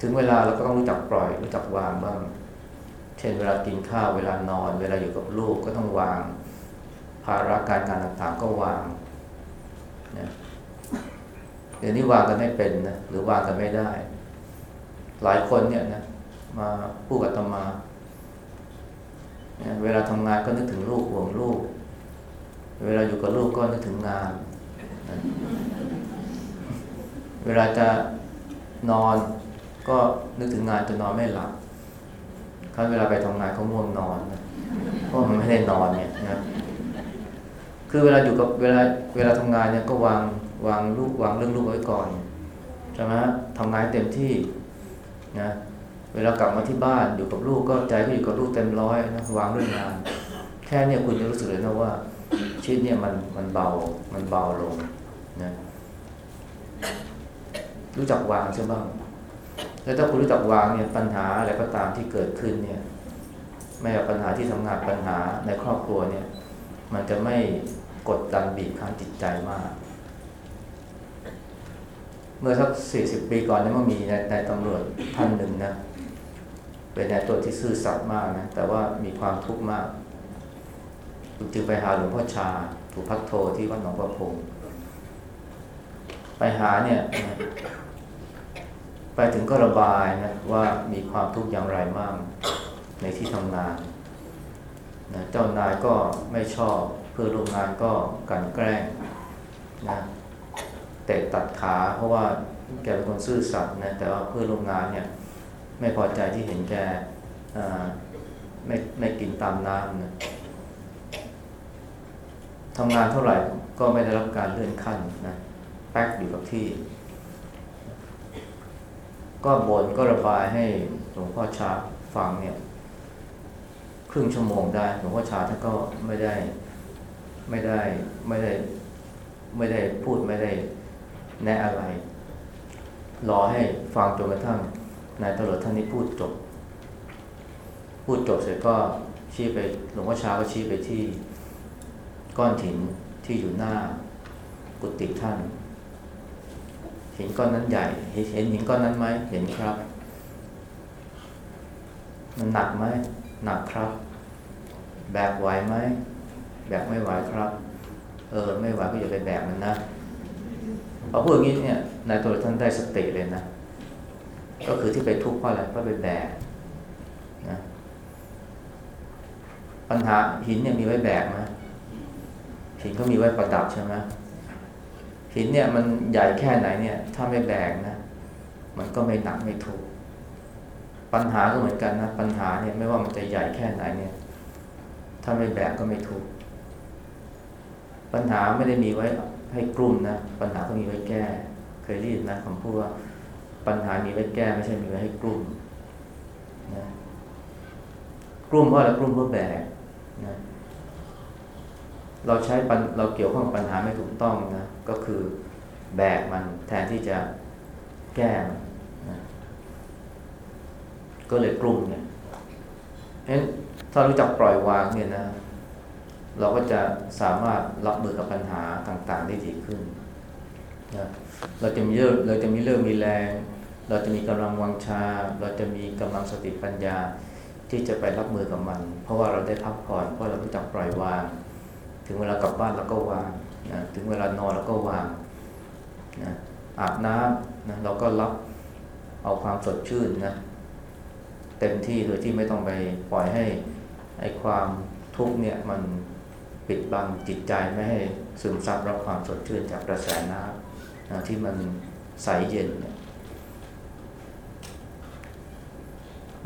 ถึงเวลาเราก็ต้องรู้จักปล่อยรู้จักวางบ้าง เช่นเวลากินข้าวเวลานอน เวลาอยู่กับลูกก็ต้องวาง ภาระการงานต่างๆก็วางนะเดี๋ยวนี้วางกันไม่เป็นนะหรือวางกันไม่ได้ หลายคนเนี่ยนะมาพูดกับตมานะเวลาทำงานก็นึกถึงลูกห่วงลูก เวลาอยู่กับลูกก็นึกถึงงาน เวลาจะนอนก็นึกถึงงานจะนอนไม่หลับครั้งเวลาไปทำงานเขาง่วงนอนเพราะมันไม่ได้นอนเนี่ยนะคือเวลาอยู่กับเวลาเวลาทำงานเนี่ยก็วางวางลูกวางเรื่องลูกไว้ก่อนใช่ไหมทำงานเต็มที่นะเวลากลับมาที่บ้านอยู่กับลูกก็ใจก็อยู่กับลูกเต็มร้อยนะวางเรื่องงาน แค่เนี่ยคุณจะรู้สึกเลยนะว่า ชีวิตเนี่ยมันมันเบา มันเบาลงนะรู้จักวางใช่บ้างแล้วถ้าคุณรู้จักวางเนี่ยปัญหาอะไรก็ตามที่เกิดขึ้นเนี่ยไม่ว่าปัญหาที่ทำงานปัญหาในครอบครัวเนี่ย มันจะไม่กดดันบีบคั้นจิตใจมาก เมื่อสักสี่สิบปีก่อนเนี่ยมันมีในในตำรวจท่านหนึ่งนะ เป็นนายตัวที่ซื่อสัตย์มากนะแต่ว่ามีความทุกข์มาก จึงไปหาหลวงพ่อชาถูกพักโทที่วัดหนองประพงไปหาเนี่ย ไปถึงก็ระบายนะว่ามีความทุกข์อย่างไรบ้างในที่ทำงานนะเจ้านายก็ไม่ชอบเพื่อนร่วมงานก็กันแกล้งนะเตะตัดขาเพราะว่าแกเป็นคนซื่อสัตย์นะแต่ว่าเพื่อนร่วมงานเนี่ย ไม่พอใจที่เห็นแกอ่าไม่ไม่กินตามน้ำนะ ทำงานเท่าไหร่ก็ไม่ได้รับการเลื่อนขั้นนะแป๊กอยู่กับที่ ก็บ่นก็ระบายให้หลวงพ่อชาฟังเนี่ย ครึ่งชั่วโมงได้หลวงพ่อชาท่านก็ไม่ได้ไม่ได้ไม่ได้ไม่ได้พูดไม่ได้แนะอะไร รอให้ฟังจนกระทั่งนายตำรวจท่านนี้พูดจบ พูดจบเสร็จก็ชี้ไปหลวงพ่อชาก็ชี้ไปที่ ก้อนหินที่อยู่หน้ากุฏิท่านหินก้อนนั้นใหญ่เห็นเห็นหินก้อนนั้นไหมเห็นครับ มันหนักไหมหนักครับ แบกไหวไหมแบกไม่ไหวครับ เออ ไม่ไหวก็อย่าไปแบกมันนะพอพูดอย่างนี้เนี่ยนายตัวท่านได้สติเลยนะ ก็คือที่ไปทุกข์เพราะอะไรเพราะไปแบกนะปัญหาหินเนี่ยมีไว้แบกไหม หินก็มีไว้ประดับใช่ไหมหินเนี่ยมันใหญ่แค่ไหนเนี่ย ถ้าไม่แบกนะ มันก็ไม่หนักไม่ทุกปัญหาก็เหมือนกันนะ ปัญหาเนี่ยไม่ว่ามันจะใหญ่แค่ไหนเนี่ย ถ้าไม่แบกก็ไม่ทุกปัญหาไม่ได้มีไว้ให้กลุ่มนะ ปัญหาก็มีไว้แก้ เคยได้ยินนะคำพูดว่าปัญหามีไว้แก้ไม่ใช่มีไว้ให้กลุ่มนะกลุ่มเพราะอะไรกลุ่มเพื่อแบกนะ เราใช้ปัญเราเกี่ยวข้องปัญหาไม่ถูกต้องนะก็คือแบกมันแทนที่จะแก้มันนะก็เลยกลุ่มเนี่ยเอ้ถ้ารู้จักปล่อยวางเนี่ยนะ เราก็จะสามารถรับมือกับปัญหาต่างๆ ได้ดีขึ้นนะเราจะมีเรื่องเราจะมีเรื่องมีแรง เราจะมีกำลังวังชา เราจะมีกำลังสติปัญญาที่จะไปรับมือกับมัน เพราะว่าเราได้พักผ่อนเพราะเรารู้จักปล่อยวาง ถึงเวลากลับบ้านเราก็วางนะถึงเวลานอนเราก็วางนะอาบน้ำนะเราก็รับเอาความสดชื่นนะเต็มที่โดยที่ไม่ต้องไปปล่อยให้ไอ้ความทุกข์เนี่ยมันปิดบังจิตใจไม่ให้ซึมซับรับความสดชื่นจากกระแสน้ำนะที่มันใสเย็นเนี่ย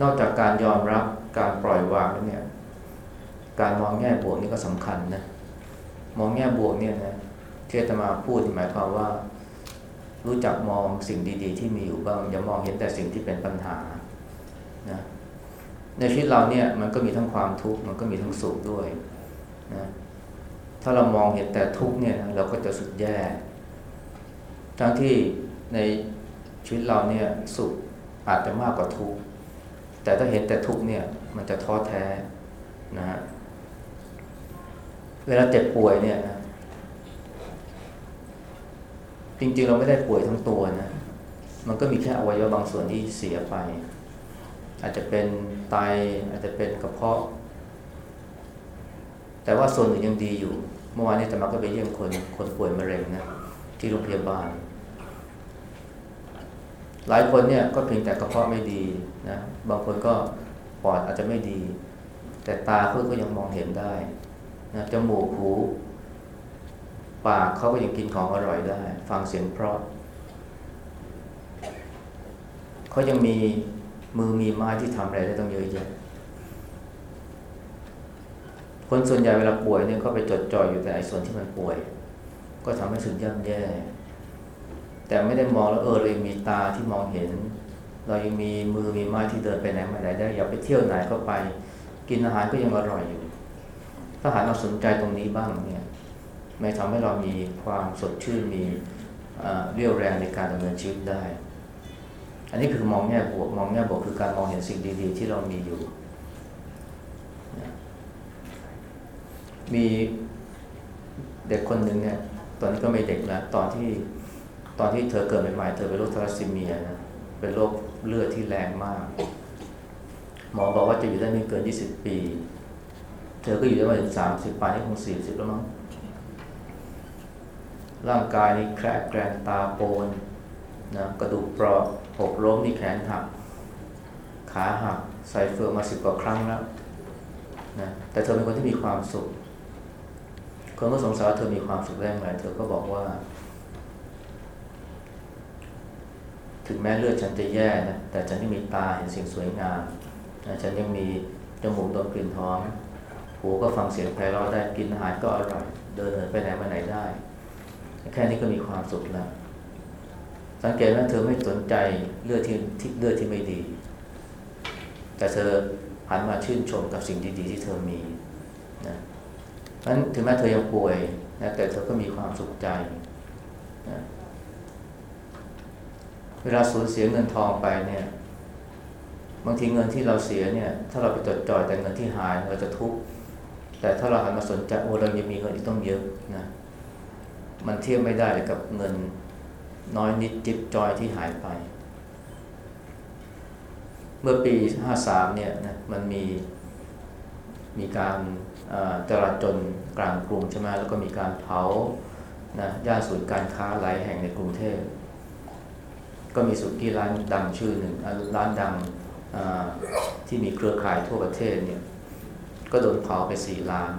นอกจากการยอมรับการปล่อยวางแล้วเนี่ย การมองแง่บวกนี่ก็สำคัญนะ มองแง่บวกเนี่ยนะที่อาตมาพูดหมายความว่า รู้จักมองสิ่งดี ๆ ที่มีอยู่บ้างอย่ามองเห็นแต่สิ่งที่เป็นปัญหานะในชีวิตเราเนี่ยมันก็มีทั้งความทุกข์มันก็มีทั้งสุขด้วยนะถ้าเรามองเห็นแต่ทุกข์เนี่ยนะเราก็จะสุดแย่ทั้งที่ในชีวิตเราเนี่ยสุขอาจจะมากกว่าทุกข์แต่ถ้าเห็นแต่ทุกข์เนี่ยมันจะท้อแท้นะฮะ เวลาเจ็บป่วยเนี่ยนะจริงๆเราไม่ได้ป่วยทั้งตัวนะ มันก็มีแค่อวัยวะบางส่วนที่เสียไป อาจจะเป็นไตอาจจะเป็นกระเพาะ แต่ว่าส่วนอื่นยังดีอยู่ เมื่อวานนี้แตมาก็ไปเยี่ยมคนคนป่วยมะเร็งนะที่โรงพยาบาล หลายคนเนี่ยก็เพียงแต่กระเพาะไม่ดีนะ บางคนก็ปอดอาจจะไม่ดี แต่ตาเขาก็ยังมองเห็นได้ นะจมูกหู ปากเขาก็ยังกินของอร่อยได้ ฟังเสียงเพราะเขายังมีมือมีไม้ที่ทำอะไรได้ต้องเยอะแยะคนส่วนใหญ่เวลาป่วยเนี่ยก็ไปจดจ่ออยู่แต่ไอ้ส่วนที่มันป่วย ก็ทำให้สุดย่ำแย่ แต่ไม่ได้มองแล้วเออเรายังมีตาที่มองเห็น เรายังมีมือมีไม้ที่เดินไปไหนมาไหนได้ อยากไปเที่ยวไหนก็ไป กินอาหารก็ยังอร่อยอยู่ ถ้าหากเราสนใจตรงนี้บ้างเนี่ยไม่ทำให้เรามีความสดชื่นมีเรี่ยวแรงในการดำเนินชีวิตได้ อันนี้คือมองแง่บวกมองแง่บวกคือการมองเห็นสิ่งดี ๆ ที่เรามีอยู่ มีเด็กคนหนึ่งเนี่ยตอนนี้ก็ไม่เด็กแล้วตอนที่ตอนที่เธอเกิดใหม่ๆเธอเป็นโรคทารัสซีเมียนะเป็นโรคเลือดที่แรงมาก หมอบอกว่าจะอยู่ได้ไม่เกิน 20 ปี เธอก็อยู่ได้มาถึง30ปีนี่คง40แล้วมั้งร่างกายนี่แคร์แกรนตาโปนนะกระดูกเปราะหกล้มนี่แขนหัก ขาหัก ใส่เฟือกมาสิบกว่าครั้งแล้วนะแต่เธอเป็นคนที่มีความสุข คนก็สงสัยว่าเธอมีความสุขได้อย่างไรเธอก็บอกว่า ถึงแม้เลือดฉันจะแย่นะแต่ฉันยังมีตาเห็นสิ่งสวยงามนะฉันยังมีจมูกดมกลิ่นหอม หูก็ฟังเสียงไพเราะได้กินอาหารก็อร่อย เดินเหินไปไหนมาไหนได้ แค่นี้ก็มีความสุขแล้ว สังเกตว่าเธอไม่สนใจเลือดที่ที่เลือดที่ไม่ดี แต่เธอหันมาชื่นชมกับสิ่งดีๆที่เธอมีนะนั้นถึงแม้เธอยังป่วยนะแต่เธอก็มีความสุขใจนะเวลาสูญเสียเงินทองไปเนี่ยบางทีเงินที่เราเสียเนี่ย ถ้าเราไปจดจ่อยแต่เงินที่หายเราจะทุกข์ แต่ถ้าเราหันมาสนใจโอ้เรายังมีเงินที่ต้องเยอะนะมันเทียบไม่ได้เลยกับเงินน้อยนิดจิบจอยที่หายไป เมื่อปี 53 เนี่ยนะมันมีมีการจราจนกลางกรุงใช่ไหมแล้วก็มีการเผานะย่านศูนย์การค้าหลายแห่งในกรุงเทพ ก็มีสุกี้ร้านดังชื่อหนึ่งร้านดังที่มีเครือข่ายทั่วประเทศเนี่ย ก็โดนเผาไปสี่ล้าน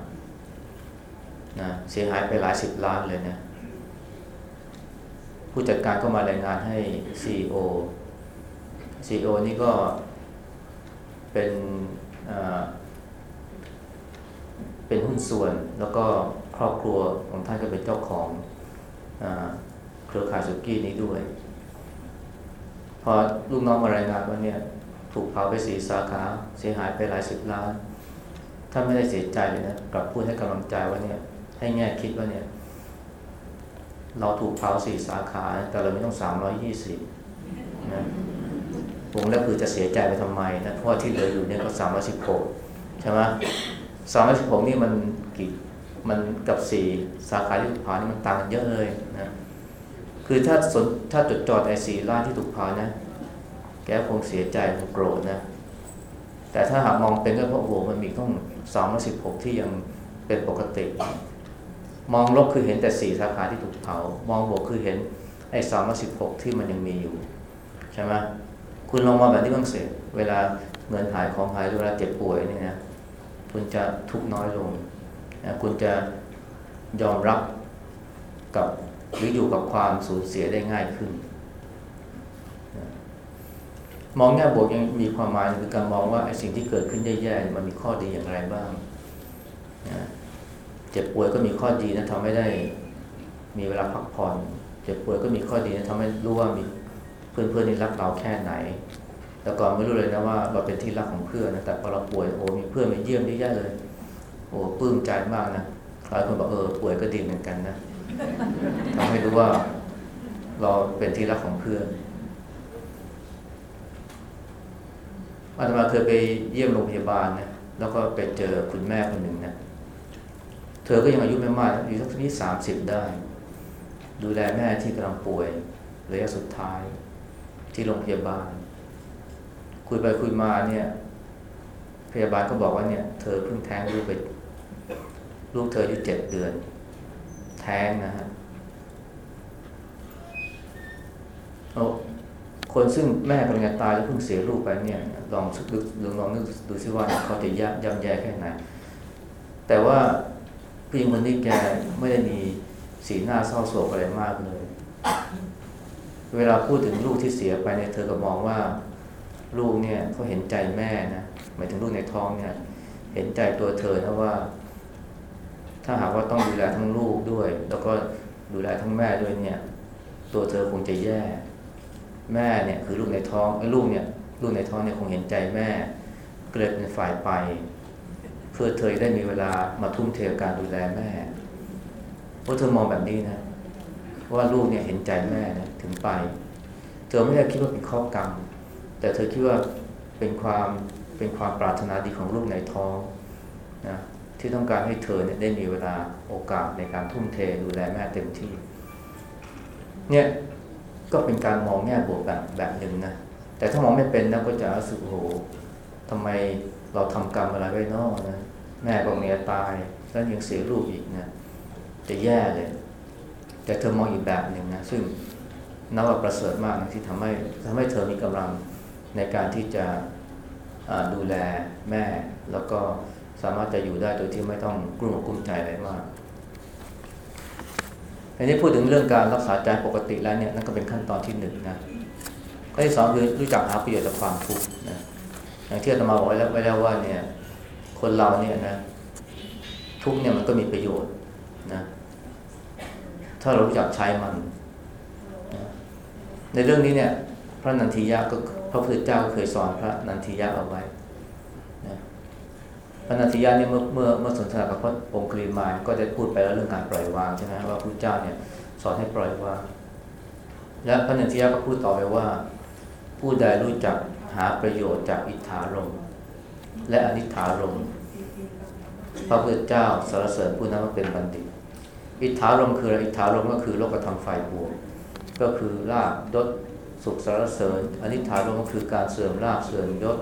นะเสียหายไปหลายสิบล้านเลยนะผู้จัดการก็มารายงานให้ CEO CEO นี่ก็เป็นเป็นหุ้นส่วนแล้วก็ครอบครัวของท่านก็เป็นเจ้าของอเครือข่ายสุกี้นี้ด้วย พอลูกน้องมารายงานว่าเนี่ยถูกเผาไปสีสาขาเสียหายไปหลายสิบล้าน ท่าไม่ได้เสียใจเลยนะกลับพูดให้กำลังใจว่าเนี่ย ให้แง่คิดว่าเนี่ย เราถูกเผาสี่สาขา แต่เราไม่ต้องสามร้อยยี่สิบนะวงแรกคือจะเสียใจไปทำไมนะเพราะที่เหลืออยู่เนี่ยก็สามร้อยสิบหกใช่ไหมสามร้อยสิบหกนี่มันกี่มันกับสี่สาขาที่ถูกเผานี่มันต่างกันเยอะเลยนะคือถ้าสนถ้าจดจ่อไอ้สี่ล้านที่ถูกเผานะ แกคงเสียใจคงโกรธนะ แต่ถ้าหากมองเป็นก็เพราะโอ้โหมันมีต้องสามร้อยสิบหกที่ยังเป็นปกติ มองลบคือเห็นแต่สี่สาขาที่ถูกเผามองบวกคือเห็นไอ้สามสิบหกที่มันยังมีอยู่ใช่ไหมคุณลองมาแบบนี้บ้างเสร็จเวลาเงินหายของหายเวลาเจ็บป่วยนี่นะคุณจะทุกน้อยลงนะคุณจะยอมรับกับหรืออยู่กับความสูญเสียได้ง่ายขึ้น มองแง่บวกยังมีความหมายคือการมองว่าไอ้สิ่งที่เกิดขึ้นแย่ๆมันมีข้อดีอย่างไรบ้างนะเจ็บป่วยก็มีข้อดีนะทำให้ได้มีเวลาพักผ่อนเจ็บป่วยก็มีข้อดีนะทำให้รู้ว่ามีเพื่อนเพื่อนที่รักเราแค่ไหน แต่ก่อนไม่รู้เลยนะว่าเราเป็นที่รักของเพื่อนนะแต่พอเราป่วยโอ้มีเพื่อนมาเยี่ยมที่แย่เลย โอ้ปลื้มใจมากนะหลายคนบอกเออป่วยก็ดีเหมือนกันนะทำให้รู้ว่าเราเป็นที่รักของเพื่อน อาตมาเคยไปเยี่ยมโรงพยาบาลนะแล้วก็ไปเจอคุณแม่คนหนึ่งนะเธอก็ยังอายุไม่มากอยู่สักที่สามสิบได้ ดูแลแม่ที่กำลังป่วยระยะสุดท้ายที่โรงพยาบาล คุยไปคุยมาเนี่ย พยาบาลก็บอกว่าเนี่ย เธอเพิ่งแท้งลูกไปลูกเธออายุเจ็ดเดือน แท้งนะฮะโอ้ คนซึ่งแม่กำลังจะตายแล้วเพิ่งเสียลูกไปเนี่ยลองนึกลองนึกดูซิว่าเขาจะยากย่ำแย่แค่ไหนแต่ว่าผู้หญิงคนนี้แกไม่ได้มีสีหน้าเศร้าโศกอะไรมากเลย เวลาพูดถึงลูกที่เสียไปเนี่ยเธอก็มองว่าลูกเนี่ยเขาเห็นใจแม่นะหมายถึงลูกในท้องเนี่ย เห็นใจตัวเธอนะว่า ถ้าหากว่าต้องดูแลทั้งลูกด้วย แล้วก็ดูแลทั้งแม่ด้วยเนี่ย ตัวเธอคงจะแย่ แม่เนี่ยคือลูกในท้องไอ้ลูกเนี่ยลูกในท้องเนี่ยคงเห็นใจแม่เก็เลยเป็นฝ่ายไป เพื่อเธอได้มีเวลามาทุ่มเทการดูแลแม่เพราะเธอมองแบบนี้นะว่าลูกเนี่ยเห็นใจแม่นะถึงไป เธอไม่ได้คิดว่าเป็นข้อกรรม แต่เธอคิดว่าเป็นความเป็นความปรารถนาดีของลูกในท้องนะที่ต้องการให้เธอเนี่ยได้มีเวลาโอกาสในการทุ่มเทดูแลแม่เต็มที่ เนี่ย ก็เป็นการมองแง่บวกแบบแบบหนึ่งนะแต่ถ้ามองไม่เป็นนะก็จะรู้สึกโหทำไมเราทำกรรมอะไรไว้นอกนะแม่ของเมียตายแล้วยังเสียลูกอีกนะจะแย่เลย แต่เธอมองอีกแบบหนึ่งนะซึ่งนับว่าประเสริฐมากนะที่ทำให้ทำให้เธอมีกำลังในการที่จะดูแลแม่ แล้วก็สามารถจะอยู่ได้โดยที่ไม่ต้องกลุ้มกุ้มใจอะไรมาก อันนี้พูดถึงเรื่องการรักษาใจปกติแล้วเนี่ยนั่นก็เป็นขั้นตอนที่หนึ่งนะข้อที่สองคือรู้จักหาประโยชน์จากความทุกข์นะอย่างที่อาตมาบอกไว้แล้วไว้แล้วว่าเนี่ยคนเราเนี่ยนะทุกเนี่ยมันก็มีประโยชน์นะถ้าเรารู้จักใช้มันนะในเรื่องนี้เนี่ยพระนันทิยะก็พระพุทธเจ้าเคยสอนพระนันทิยะเอาไว้ ระนันทิยะเนี่ยเมื่อเมื่อเมื่อสนทนากับพระองค์คลีมานก็ได้พูดไปแล้วเรื่องการปล่อยวางใช่ไหมว่าพระเจ้าเนี่ยสอนให้ปล่อยวาง และพระนันทิยะก็พูดต่อไปว่า ผู้ใดรู้จักหาประโยชน์จากอิทธารมและอนิถารมพระพุทธเจ้าสรรเสริญผู้นั้นว่าเป็นบัณฑิต อิทธารมคืออะไรอิทธารมก็คือโลกธรรมฝ่ายบวกก็คือลาบยศสุขสารเสริญอนิถารมก็คือการเสื่อมลาบเสื่อมยศ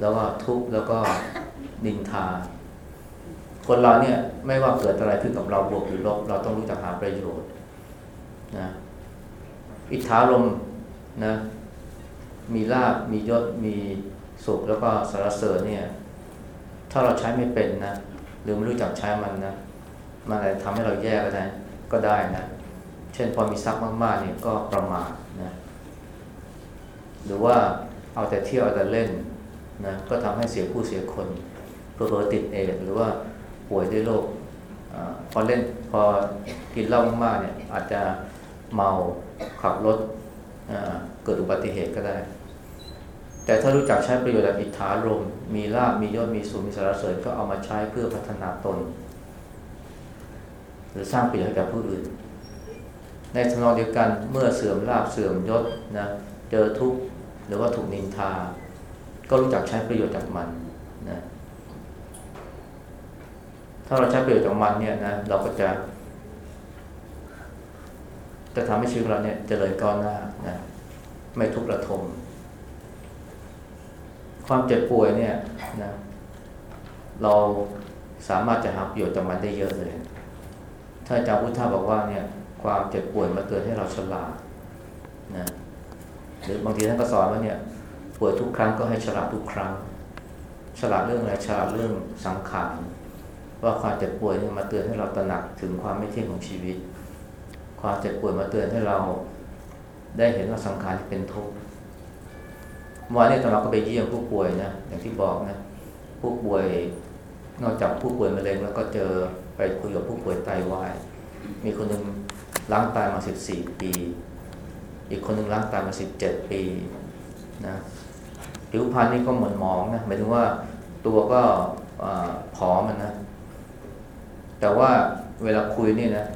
แล้วก็ทุกข์แล้วก็ นินทา คนเราเนี่ยไม่ว่าเกิดอะไรขึ้นกับเราบวกหรือลบเราต้องรู้จักหาประโยชน์นะอิทธารมนะ มีลาบมียศมีสุขแล้วก็สารเสริญเนี่ย ถ้าเราใช้ไม่เป็นนะหรือไม่รู้จักใช้มันนะมันอะไรทำให้เราแย่ก็ได้ก็ได้นะเช่นพอมีทรัพย์มากๆเนี่ยก็ประมาทนะหรือว่าเอาแต่เที่ยวเอาแต่เล่นนะก็ทำให้เสียผู้เสียคน เพื่อติดเอดหรือว่าป่วยด้วยโรคพอเล่นพอกินเหล้ามากๆเนี่ยอาจจะเมาขับรถเกิดอุบัติเหตุก็ได้ แต่ถ้ารู้จักใช้ประโยชน์แบบอิทธารม มีลาบมียศมีสุมีสารเสริญก็เอามาใช้เพื่อพัฒนาตน หรือสร้างประโยชน์ให้กับผู้อื่น ในทำนองเดียวกันเมื่อเสื่อมลาบเสื่อมยศนะเจอทุกข์หรือว่าถูกนินทา ก็รู้จักใช้ประโยชน์จากมันนะ ถ้าเราใช้ประโยชน์จากมันเนี่ยนะเราก็จะ จะทำให้ชีวิตเราเนี่ยเจริญก้าวหน้านะไม่ทุกข์ระทม ความเจ็บป่วยเนี่ยนะเราสามารถจะหาประโยชน์จากมันได้เยอะเลย ถ้าอาจารย์พุทธาบอกว่าเนี่ย ความเจ็บป่วยมาเตือนให้เราฉลาดนะหรือบางทีท่านก็สอนว่าเนี่ยป่วยทุกครั้งก็ให้ฉลาดทุกครั้ง ฉลาดเรื่องอะไรฉลาดเรื่องสังขาร ว่าความเจ็บป่วยเนี่ยมาเตือนให้เราตระหนักถึงความไม่เที่ยงของชีวิต ความเจ็บป่วยมาเตือนให้เราได้เห็นว่าสังขารเป็นทุกข์วันนี้ตอนเราก็ไปเยี่ยมผู้ป่วยนะอย่างที่บอกนะผู้ป่วยนอกจากผู้ป่วยมะเร็งแล้วก็เจอไปคุยกับผู้ป่วยไตวาย มีคนหนึ่งล้างตายมาสิบสี่ปี อีกคนหนึ่งล้างตายมาสิบเจ็ดปีนะผิวพรรณนี่ก็เหมือนหมองนะหมายถึงว่าตัวก็ผอมมันนะ แต่ว่าเวลาคุยนี่นะ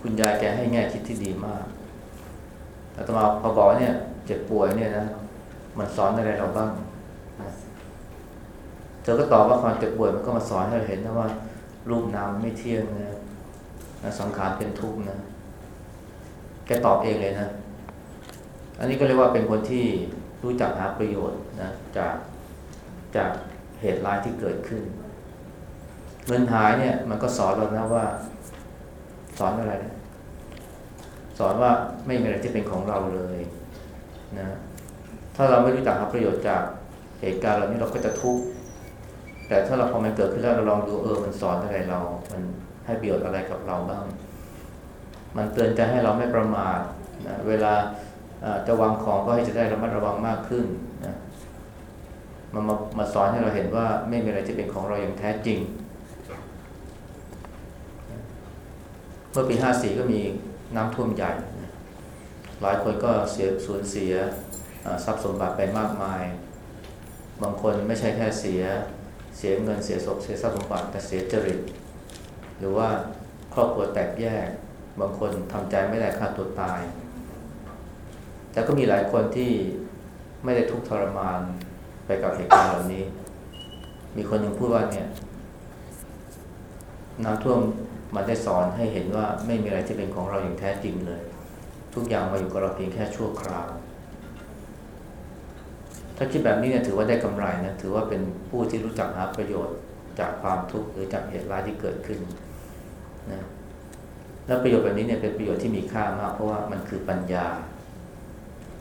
คุณยายแกให้แง่คิดที่ดีมากอาตมาพอบอกเนี่ย เจ็บป่วยเนี่ยนะ มันสอนอะไรเราบ้างเธอก็ตอบว่าความเจ็บป่วยมันก็มาสอนให้เราเห็นนะว่า รูปนามไม่เที่ยงนะนะสังขารเป็นทุกข์นะ แกตอบเองเลยนะ อันนี้ก็เรียกว่าเป็นคนที่รู้จักหาประโยชน์นะจากจากเหตุร้ายที่เกิดขึ้น เงินหายเนี่ยมันก็สอนเรานะว่า สอนอะไรนะสอนว่าไม่มีอะไรที่เป็นของเราเลยนะถ้าเราไม่รู้จักหาประโยชน์จากเหตุการณ์เหล่านี้เราก็จะทุกข์แต่ถ้าเราพอมันเกิดขึ้นแล้วเราลองดูเออมันสอนอะไรเรา มันให้ประโยชน์อะไรกับเราบ้าง มันเตือนใจให้เราไม่ประมาทนะเวลาจะวางของก็ให้จะได้ระมัดระวังมากขึ้นนะมันมามาสอนให้เราเห็นว่าไม่มีอะไรที่เป็นของเราอย่างแท้จริง เมื่อปีห้าสี่ก็มีน้ำท่วมใหญ่ หลายคนก็เสียสูญเสียทรัพย์สมบัติไปมากมาย บางคนไม่ใช่แค่เสีย เสียเงินเสียศพเสียทรัพย์สมบัติแต่เสียจริต หรือว่าครอบครัวแตกแยก บางคนทำใจไม่ได้ฆ่าตัวตาย แต่ก็มีหลายคนที่ไม่ได้ทุกข์ทรมานไปกับเหตุการณ์เหล่านี้ มีคนหนึ่งพูดว่าเนี่ยน้ำท่วม มันได้สอนให้เห็นว่าไม่มีอะไรที่เป็นของเราอย่างแท้จริงเลย ทุกอย่างมาอยู่กับเราเพียงแค่ชั่วคราว ถ้าคิดแบบนี้เนี่ยถือว่าได้กำไรนะถือว่าเป็นผู้ที่รู้จักหาประโยชน์จากความทุกข์หรือจากเหตุร้ายที่เกิดขึ้นนะแล้วประโยชน์แบบนี้เนี่ยเป็นประโยชน์ที่มีค่ามาก เพราะว่ามันคือปัญญา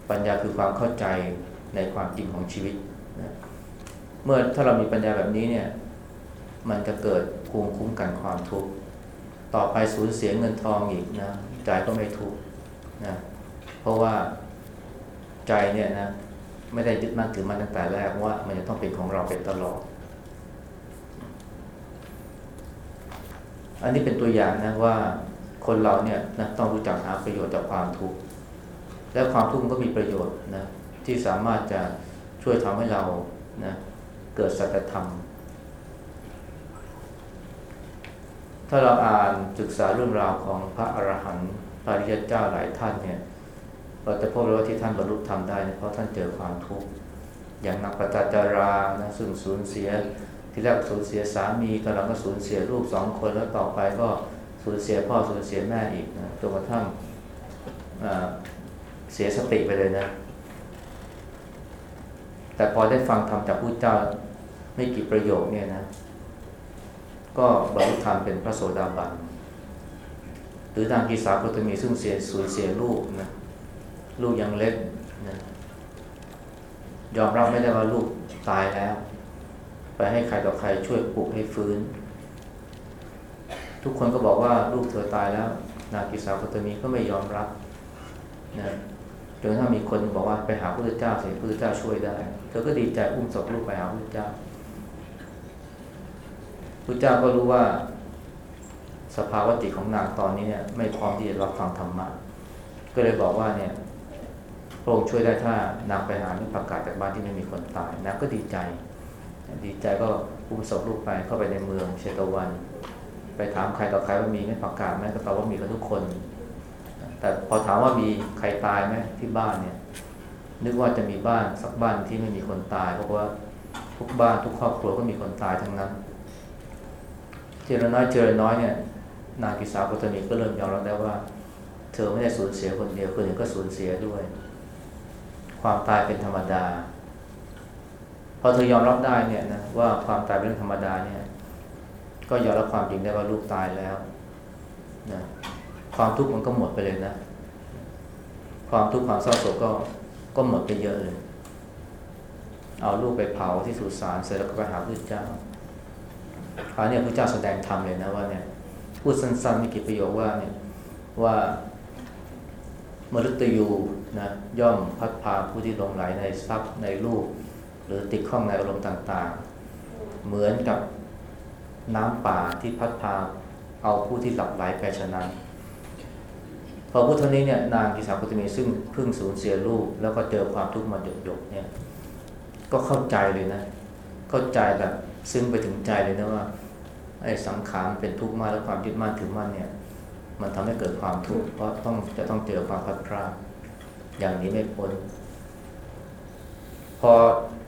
ปัญญาคือความเข้าใจในความจริงของชีวิตนะเมื่อถ้าเรามีปัญญาแบบนี้เนี่ย มันจะเกิดภูมิคุ้มกันความทุกข์ ต่อไปสูญเสียเงินทองอีกนะใจก็ไม่ทุกนะเพราะว่าใจเนี่ยนะไม่ได้ยึดมั่นถือมั่นตั้งแต่แรกว่า มันจะต้องเป็นของเราเป็นตลอด อันนี้เป็นตัวอย่างนะว่าคนเราเนี่ยนะต้องรู้จักหาประโยชน์จากความทุกข์และความทุกข์มันก็มีประโยชน์นะที่สามารถจะช่วยทำให้เรานะเกิดสัจธรรม ถ้าเราอ่านศึกษาเรื่องราวของพระอรหันต์พระริยเจ้าหลายท่านเนี่ยเราจะพบเลยว่าที่ท่านบรรลุธรรมได้เพราะท่านเจอความทุกข์อย่างนักปตจารานะซึ่งสูญเสียที่แรกสูญเสียสามีกำลังก็สูญเสียลูกสองคนแล้วต่อไปก็สูญเสียพ่อสูญเสียแม่อีกนะจนกระทั่งเสียสติไปเลยนะ แต่พอได้ฟังธรรมจากผู้เจ้าไม่กี่ประโยคเนี่ยนะ ก็บรรลุธรรมเป็นพระโสดาบัน หรือนางกีสาโคตมีซึ่งเสียสูญเสียลูกนะลูกยังเล็กนะยอมรับไม่ได้ว่าลูกตายแล้ว ไปให้ใครต่อใครช่วยปลุกให้ฟื้น ทุกคนก็บอกว่าลูกเธอตายแล้ว นากิสาโคตมีก็ไม่ยอมรับนะจนถ้ามีคนบอกว่าไปหาพระพุทธเจ้าสิพระพุทธเจ้าช่วยได้ เธอก็ดีใจอุ้มศพลูกไปหาพระพุทธเจ้า พระเจ้าก็รู้ว่า สภาวะจิตของนางตอนนี้เนี่ยไม่พร้อมที่จะรับฟังธรรมะก็เลยบอกว่าเนี่ยพระองค์ช่วยได้ถ้านางไปหาที่ประกาศจากบ้านที่ไม่มีคนตายนางก็ดีใจ ดีใจก็อุ้มศพลูกไปเข้าไปในเมืองเชตวัน ไปถามใครต่อใครว่ามีไหมประกาศไหมก็ตอบว่ามีกันทุกคน แต่พอถามว่ามีใครตายไหมที่บ้านเนี่ย นึกว่าจะมีบ้านสักบ้านที่ไม่มีคนตาย เพราะว่าทุกบ้านทุกครอบครัวก็มีคนตายทั้งนั้น เจรน้อยเจรน้อยเนี่ยนางกิสาโคตมีก็เริ่มยอมรับได้ว่า เธอไม่ได้สูญเสียคนเดียวคนอื่นก็สูญเสียด้วย ความตายเป็นธรรมดาพอเธอยอมรับได้เนี่ยนะว่าความตายเป็นเรื่องธรรมดาเนี่ย ก็ยอมรับความจริงได้ว่าลูกตายแล้วนะความทุกข์มันก็หมดไปเลยนะ ความทุกข์ความเศร้าโศกก็ก็หมดไปเยอะเลย เอาลูกไปเผาที่สุสานเสร็จแล้วก็ไปหาพระเจ้า คราวนี้พระเจ้าแสดงธรรมเลยนะว่าเนี่ยพูดสั้นๆไม่กี่ประโยคว่าเนี่ยว่ามฤตยูนะย่อมพัดพาผู้ที่ลงไหลในทรัพย์ในรูป หรือติดข้องในอารมณ์ต่างๆ เหมือนกับน้ำป่าที่พัดพาเอาผู้ที่หลับไหลไปฉะนั้นพอพุทธนี้เนี่ยนางกิสาคุตมีซึ่งเพิ่งสูญเสียลูก แล้วก็เจอความทุกข์มาหยดๆเนี่ยก็เข้าใจเลยนะ เข้าใจแบบ ซึ้งไปถึงใจเลยนะว่าไอ้สังขารเป็นทุกข์มากแล้วความยึดมั่นถือมั่นเนี่ย มันทำให้เกิดความทุกข์เพราะต้องจะต้องเจอความพัดพลาดอย่างนี้ไม่พ้นพอ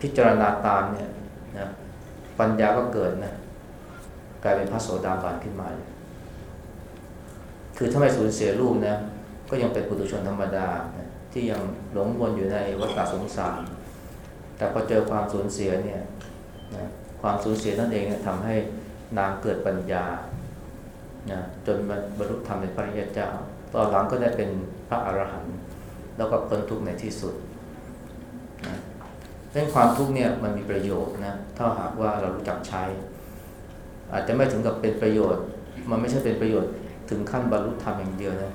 พิจารณาตามเนี่ยนะปัญญาก็เกิดนะกลายเป็นพระโสดาบันขึ้นมาเลยคือถ้าไม่สูญเสียลูกนะก็ยังเป็นปุถุชนธรรมดานะที่ยังหลงวนอยู่ในวัฏสงสารแต่พอเจอความสูญเสียเนี่ยนะ ความสูญเสียนั่นเองเนี่ยทำให้นางเกิดปัญญานะจนบรรลุธรรมเป็นพระริยเจ้า ต่อหลังก็ได้เป็นพระอรหันต์แล้วก็พ้นทุกข์ในที่สุดนะเรื่องความทุกข์เนี่ยมันมีประโยชน์นะถ้าหากว่าเรารู้จักใช้ อาจจะไม่ถึงกับเป็นประโยชน์ มันไม่ใช่เป็นประโยชน์ถึงขั้นบรรลุธรรมอย่างเดียวนะ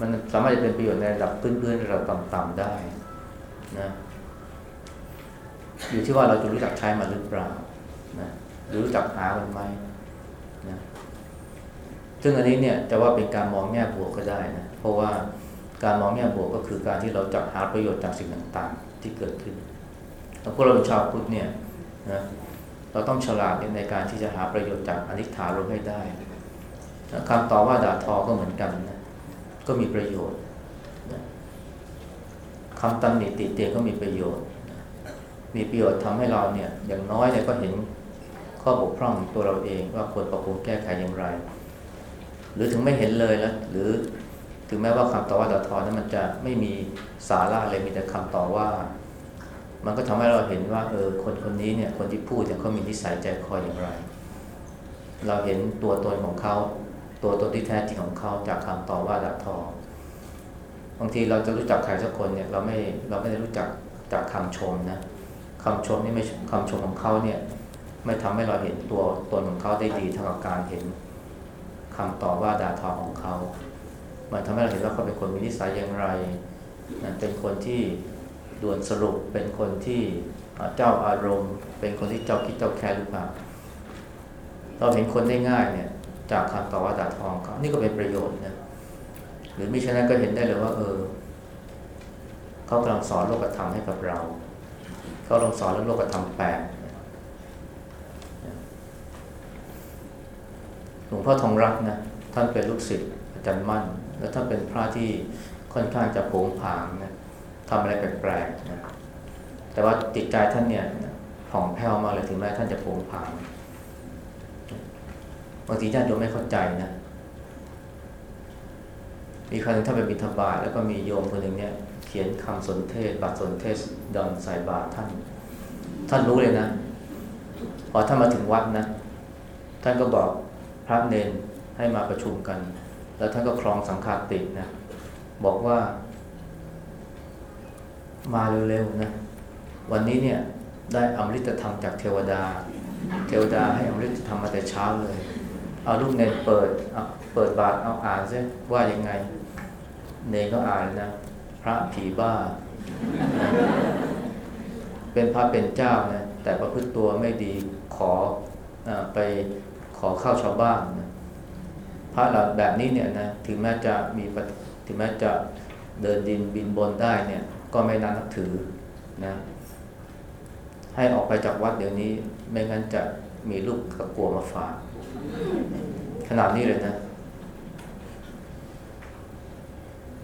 มันสามารถจะเป็นประโยชน์ในระดับพื้นๆระดับต่ำๆได้นะอยู่ที่ว่าเราจะรู้จักใช้มันหรือเปล่า นะรู้จักหามันไหมนะซึ่งอันนี้เนี่ยจะว่าเป็นการมองแง่บวกก็ได้นะเพราะว่าการมองแง่บวกก็คือการที่เราจับหาประโยชน์จากสิ่งต่างๆ ที่เกิดขึ้นแล้วพวกเราเป็นชาวพุทธเนี่ยนะเราต้องฉลาดในการที่จะหาประโยชน์จากอนิจฐานลงให้ได้คำต่อว่าด่าทอก็เหมือนกันนะก็มีประโยชน์นะคำตำหนิติเตียนก็มีประโยชน์นะมีประโยชน์ทำให้เราเนี่ยอย่างน้อยเนี่ยก็เห็น ข้อบกพร่องของตัวเราเองว่าควรปรับปรุงแก้ไขอย่างไร หรือถึงไม่เห็นเลยแล้วหรือถึงแม้ว่าคำต่อว่าด่าทอนั้นมันจะไม่มีสาระเลยมีแต่คำต่อว่า มันก็ทำให้เราเห็นว่าเออคนคนนี้เนี่ยคนที่พูดเนี่ยเขามีนิสัยใจคออย่างไร เราเห็นตัวตนของเขาตัวตนที่แท้จริงของเขาจากคำต่อว่าด่าทอบางทีเราจะรู้จักใครสักคนเนี่ยเราไม่เราไม่ได้รู้จักจากคำชมนะคำชมนี่ไม่คำชมของเขาเนี่ย ไม่ทำให้เราเห็นตัวตนของเขาได้ดีเท่ากับการเห็นคำต่อว่าด่าทอของเขา มันทำให้เราเห็นว่าเขาเป็นคนมีนิสัยอย่างไรนะเป็นคนที่ด่วนสรุป เป็นคนที่เจ้าอารมณ์ เป็นคนที่เจ้าคิดเจ้าแคร์หรือเปล่า เราเห็นคนได้ง่ายเนี่ย จากคำต่อว่าด่าทอเขานี่ก็เป็นประโยชน์นะ หรือมิฉะนั้นก็เห็นได้เลยว่า เออ เขากำลังสอนโลกธรรมให้กับเรา เขากำลังสอนเรื่องโลกธรรมแปลก หลวงพ่อทองรักนะท่านเป็นลูกศิษย์อาจารย์มั่น แล้วท่านเป็นพระที่ค่อนข้างจะโผงผางนะทำอะไรแปลกๆนะแต่ว่าจิตใจท่านเนี่ยผ่องแผ้วมากเลยถึงแม้ท่านจะโผงผางบางทีญาติโยมไม่เข้าใจนะมีครั้งหนึงท่านไปบิณฑบาตแล้วก็มีโยมคนหนึ่งเนี่ย เขียนคำสนเทศบัตรสนเทศดอนใส่บาตรท่าน ท่านรู้เลยนะพอท่านมาถึงวัดนะท่านก็บอก พระเนนให้มาประชุมกัน แล้วท่านก็ครองสังฆาตินะบอกว่า มาเร็วๆนะ วันนี้เนี่ยได้อมฤตธรรมจากเทวดา เทวดาให้อมฤตธรรมมาแต่เช้าเลย เอาลูกเนนเปิดเปิดบาทเอาอ่านซิว่ายังไง เนนก็อ่านนะ พระผีบ้า เป็นพระเป็นเจ้านะแต่ประพฤติตัวไม่ดีขออไป ขอเข้าชาวบ้านนะพระเหล่าแบบนี้เนี่ยนะถึงแม้จะมีถึงแม้จะเดินดินบินบนได้เนี่ย ก็ไม่น่านับถือนะ ให้ออกไปจากวัดเดี๋ยวนี้ไม่งั้นจะมีลูกกระกลัวมาฝากขนาดนี้เลยนะ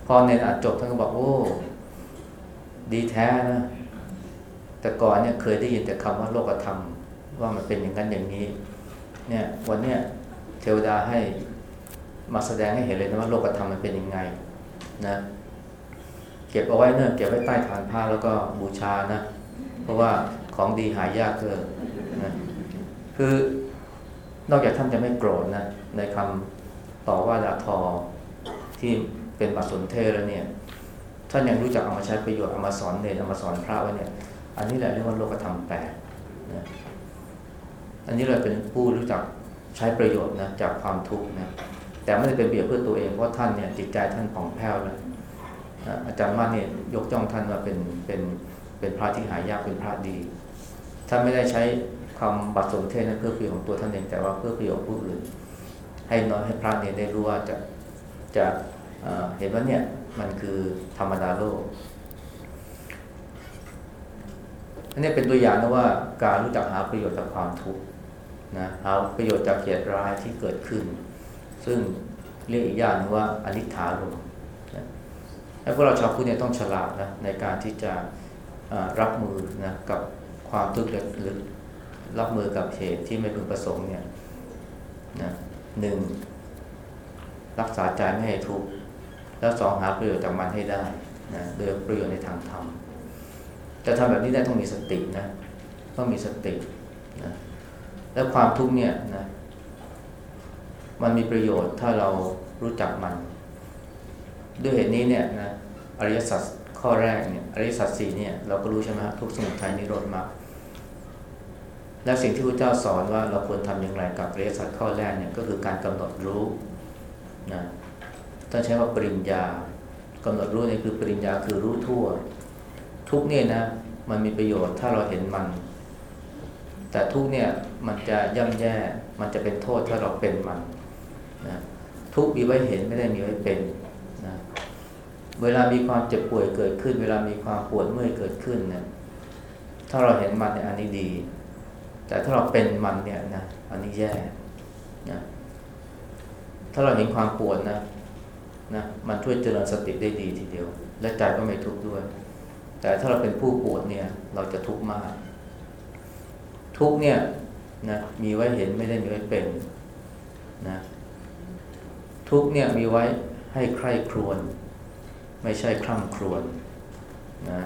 พอเนนอ่านจบท่านก็บอกโอ้ ดีแท้นะ แต่ก่อนเนี่ยเคยได้ยินแต่คำว่าโลกธรรม ว่ามันเป็นอย่างนั้นอย่างนี้ เนี่ยวันเนี้ยเทวดาให้มาแสดงให้เห็นเลยนะว่าโลกธรรมมันเป็นยังไงนะเก็บเอาไว้เนอะเก็บไว้ใต้ฐานผ้าแล้วก็บูชานะ เพราะว่าของดีหายากเกินนะคือนอกจากท่านจะไม่โกรธนะในคำต่อว่าด่าทอที่เป็นบัตรสนเทศแล้วเนี่ยท่านยังรู้จักเอามาใช้ประโยชน์เอามาสอนเนรเอามาสอนพระไว้เนี่ย อันนี้แหละเรียกว่าโลกธรรมแปดนะ อันนี้เราเป็นผู้รู้จักใช้ประโยชน์นะจากความทุกข์นะแต่ไม่ได้เป็นประโยชน์เพื่อตัวเองเพราะท่านเนี่ยจิตใจท่านผ่องแผ้วนะอาจารย์มั่นเนี่ยยกจ้องท่านว่าเป็นเป็นเป็นพระที่หายากเป็นพระดีท่านไม่ได้ใช้คำบัตรสนเทศนะเพื่อประโยชน์ของตัวท่านเองแต่ว่าเพื่อประโยชน์ผู้อื่น ให้น้อยให้พระเนี่ยได้รู้ว่าจะจะเอ่อเห็นว่าเนี่ยมันคือธรรมดาโลกอันนี้เป็นตัวอย่างนะว่าการรู้จักหาประโยชน์จากความทุกข์ นะหาประโยชน์จากเหตุร้ายที่เกิดขึ้น ซึ่งเรียกอีกอย่างนึงว่าอนิจฐารมนะแล้พวกเราชาวพุทธเนี่ยต้องฉลาดนะในการที่จะรับมือนะกับความทุกข์หรือรับมือกับเหตุที่ไม่พึงประสงค์เนี่ยนะหนึ่งรักษาใจไม่ให้ทุกข์แล้วสองหาประโยชน์จากมันให้ได้นะโดยประโยชน์ในทางธรรมจะทำแบบนี้ได้ต้องมีสตินะต้องมีสติ และความทุกข์เนี่ยนะมันมีประโยชน์ถ้าเรารู้จักมัน ด้วยเหตุนี้เนี่ยนะอริยสัจข้อแรกเนี่ยอริยสัจสี่เนี่ยเราก็รู้ใช่ไหมฮะทุกสมุทัยนิโรธมรรคและสิ่งที่พระเจ้าสอนว่าเราควรทำอย่างไรกับอริยสัจข้อแรกเนี่ยก็คือการกำหนดรู้นะต้องใช้ว่าปริญญากำหนดรู้เนี่ยคือปริญญาคือรู้ทั่ว ทุกเนี่ยนะมันมีประโยชน์ถ้าเราเห็นมัน แต่ทุกเนี่ย มันจะย่ำแย่ มันจะเป็นโทษถ้าเราเป็นมันนะทุกมีไว้เห็นไม่ได้มีไว้เป็นนะเวลามีความเจ็บป่วยเกิดขึ้น เวลามีความปวดเมื่อยเกิดขึ้นเนี่ยถ้าเราเห็นมันเนี่ยอันนี้ดี แต่ถ้าเราเป็นมันเนี่ยนะอันนี้แย่นะถ้าเราเห็นความปวดนะนะมันช่วยเจริญสติได้ดีทีเดียว และใจก็ไม่ทุกข์ด้วย แต่ถ้าเราเป็นผู้ปวดเนี่ย เราจะทุกข์มาก ทุกเนี่ย นะมีไว้เห็นไม่ได้มีไว้เป็นนะทุกเนี่ยมีไว้ให้ใคร่ครวญไม่ใช่คร่ำครวญนะ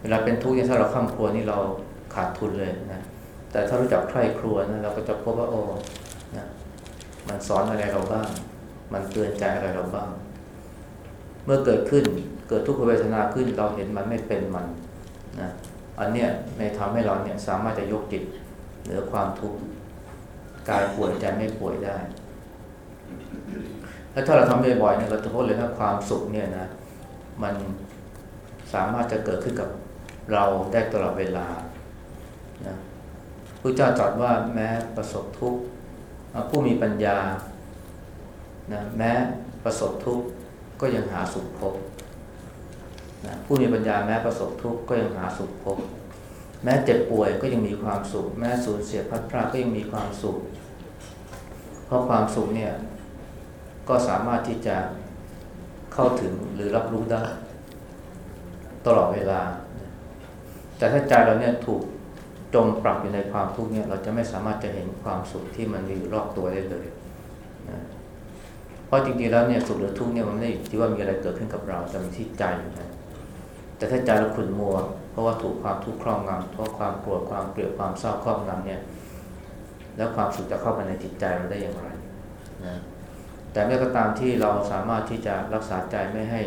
เวลาเป็นทุกข์เนี่ยถ้าเราคร่ำครวญนี่เราขาดทุนเลยนะแต่ถ้ารู้จักใคร่ครวญนะเราก็จะพบว่าโอ้นะมันสอนอะไรเราบ้าง มันเตือนใจอะไรเราบ้าง เมื่อเกิดขึ้นเกิดทุกขเวทนาขึ้นเราเห็นมันไม่เป็นมันนะอันเนี้ยในทำให้เราเนี่ยสามารถจะยกจิต เหนือความทุกข์กายป่วยใจไม่ป่วยได้ แล้วถ้าเราทำบ่อยๆเนี่ยเราจะพบเลยว่าความสุขเนี่ยนะ มันสามารถจะเกิดขึ้นกับเราได้ตลอดเวลานะพระเจ้าตรัสว่าแม้ประสบทุกข์ผู้มีปัญญานะแม้ประสบทุกข์ก็ยังหาสุขพบนะผู้มีปัญญาแม้ประสบทุกข์ก็ยังหาสุขพบ แม้เจ็บป่วยก็ยังมีความสุข แม้สูญเสียพัดพรากก็ยังมีความสุข เพราะความสุขเนี่ยก็สามารถที่จะเข้าถึงหรือรับรู้ได้ ตลอดเวลา แต่ถ้าใจเราเนี่ยถูกจมปรับอยู่ในความทุกข์เนี่ยเราจะไม่สามารถจะเห็นความสุขที่มันมีอยู่รอบตัวได้เลยนะเพราะจริงๆแล้วเนี่ยสุขหรือทุกข์เนี่ยมันไม่ได้อยู่ที่ว่ามีอะไรเกิดขึ้นกับเราแต่มันที่ใจนะ แต่ถ้าใจเราขุ่นมัว เพราะว่าถูกความทุกข์ครอบงำเพราะความโกรธความเกลียดความเศร้าครอบงำเนี่ยแล้วความสุขจะเข้ามาในจิตใจเราได้อย่างไรนะแต่เมื่อก็ตามที่เราสามารถที่จะรักษาใจไม่ให้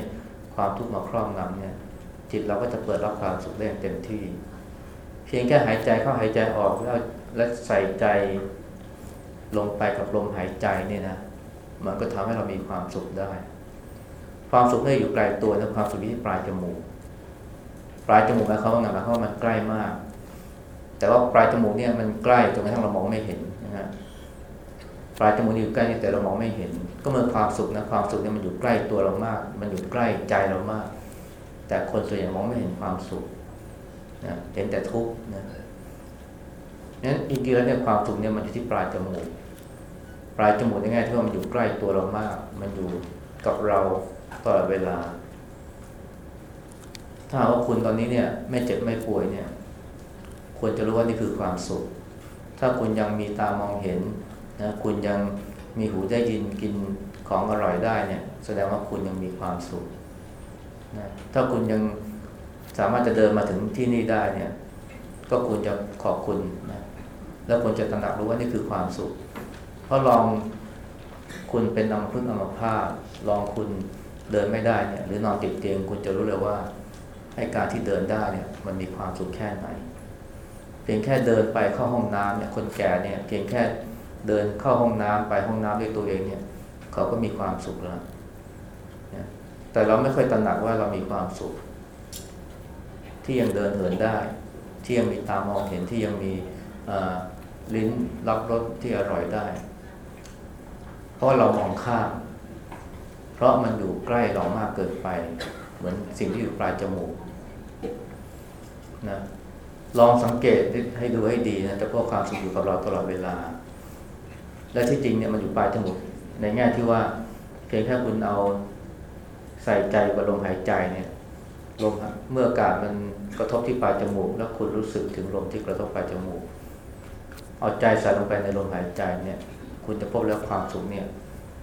ความทุกข์มาครอบงำเนี่ยจิตเราก็จะเปิดรับความสุขได้อย่างเต็มที่ เพียงแค่หายใจเข้าหายใจออกแล้วและใส่ใจลงไปกับลมหายใจเนี่ยนะมันก็ทำให้เรามีความสุขได้ ความสุขไม่ได้อยู่ไกลตัวนะความสุขอยู่ที่ปลายจมูก ปลายจมูกหมายควาว่าไงหมายความว่ามันใกล้มาก แต่ว่าปลายจมูกเนี่ยมันใกล้จนกระทั่งเรามองไม่เห็นนะฮะปลายจมูกอยู่ใกล้แต่เรามองไม่เห็น ก็เหมือนความสุขนะความสุขเนี่ยมันอยู่ใกล้ตัวเรามาก มันอยู่ใกล้ใจเรามาก แต่คนส่วนใหญ่มองไม่เห็นความสุขนะเห็นแต่ทุกข์นะนั้นจริงๆแล้วเนี่ยความสุขเนี่ยมันอยู่ที่ปลายจมูกปลายจมูกยังไงที่ว่ามันอยู่ใกล้ตัวเรามาก มันอยู่กับเราตลอดเวลา ถ้าว่าคุณตอนนี้เนี่ยไม่เจ็บไม่ป่วยเนี่ยควรจะรู้ว่านี่คือความสุข ถ้าคุณยังมีตามองเห็นนะคุณยังมีหูได้ยินกินของอร่อยได้เนี่ยแสดงว่าคุณยังมีความสุขนะถ้าคุณยังสามารถจะเดินมาถึงที่นี่ได้เนี่ยก็ควรจะขอบคุณนะแล้วควรจะตระหนักรู้ว่านี่คือความสุข เพราะลองคุณเป็นอัมพฤกษ์อัมพาตลองคุณเดินไม่ได้เนี่ยหรือนอนติดเตียงคุณจะรู้เลยว่า ให้การที่เดินได้เนี่ยมันมีความสุขแค่ไหน เพียงแค่เดินไปเข้าห้องน้ำเนี่ยคนแก่เนี่ยเพียงแค่เดินเข้าห้องน้ำไปห้องน้ำด้วยตัวเองเนี่ยเขาก็มีความสุขแล้วนะแต่เราไม่ค่อยตระหนักว่าเรามีความสุข ที่ยังเดินเหินได้ ที่ยังมีตามองเห็นที่ยังมีลิ้นรับรสที่อร่อยได้ เพราะเรามองข้ามเพราะมันอยู่ใกล้เรามากเกินไป เหมือนสิ่งที่อยู่ปลายจมูก นะลองสังเกตให้ดูให้ดีนะแต่พวกความสุขอยู่กับเราตลอดเวลา และที่จริงเนี่ยมันอยู่ปลายจมูกในแง่ที่ว่าเพียงแค่คุณเอาใส่ใจกับลมหายใจเนี่ยลมเมื่ออากาศมันกระทบที่ปลายจมูก แล้วคุณรู้สึกถึงลมที่กระทบปลายจมูก เอาใจใส่ลงไปในลมหายใจเนี่ยคุณจะพบแล้วความสุขเนี่ย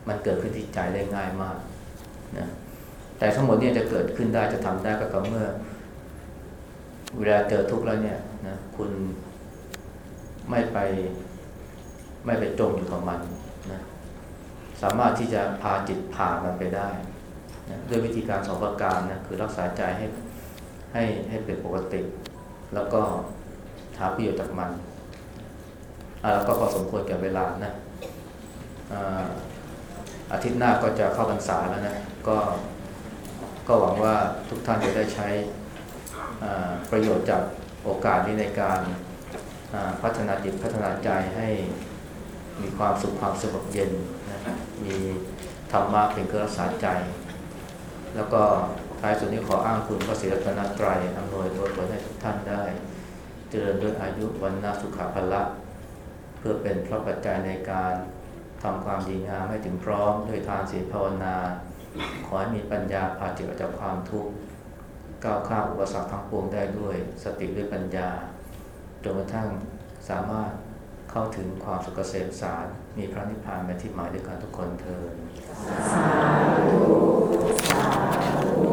มันเกิดขึ้นที่ใจได้ง่ายมากนะแต่ทั้งหมดเนี่ยจะเกิดขึ้นได้จะทำได้ก็ต่อเมื่อ เวลาเจอทุกข์แล้วเนี่ยนะคุณไม่ไปไม่ไปจมอยู่กับมันนะสามารถที่จะพาจิตผ่านมันไปได้นะด้วยวิธีการสองประการนะคือรักษาใจให้ให้ให้เป็นปกติ แล้วก็หาประโยชน์จากมันแล้วก็พอสมควรแก่เวลานะอาทิตย์หน้าก็จะเข้าพรรษาแล้วนะก็ก็หวังว่าทุกท่านจะได้ใช้ ประโยชน์จากโอกาสนี้ในการพัฒนาจิตพัฒนาใจให้มีความสุขความสงบเย็นนะมีธรรมะเป็นเครื่องรักษาใจ แล้วก็ท้ายสุดนี้ขออ้างคุณพระศรีรัตนตรัยอำนวยตัวผลให้ทุกท่านได้ เจริญด้วยอายุวันนาสุขาภละ เพื่อเป็นพระปัจจัยในการทำความดีงามให้ถึงพร้อม ด้วยทานศีลภาวนา ขอให้มีปัญญาพาจิตออกจากความทุกข์ ก้าวข้ามอุปสรรคทั้งปวงได้ด้วยสติด้วยปัญญาจนกระทั่งสามารถเข้าถึงความสุขเกษมสารมีพระนิพพานเป็นที่หมายด้วยกันทุกคนเทอสาธุสาธุ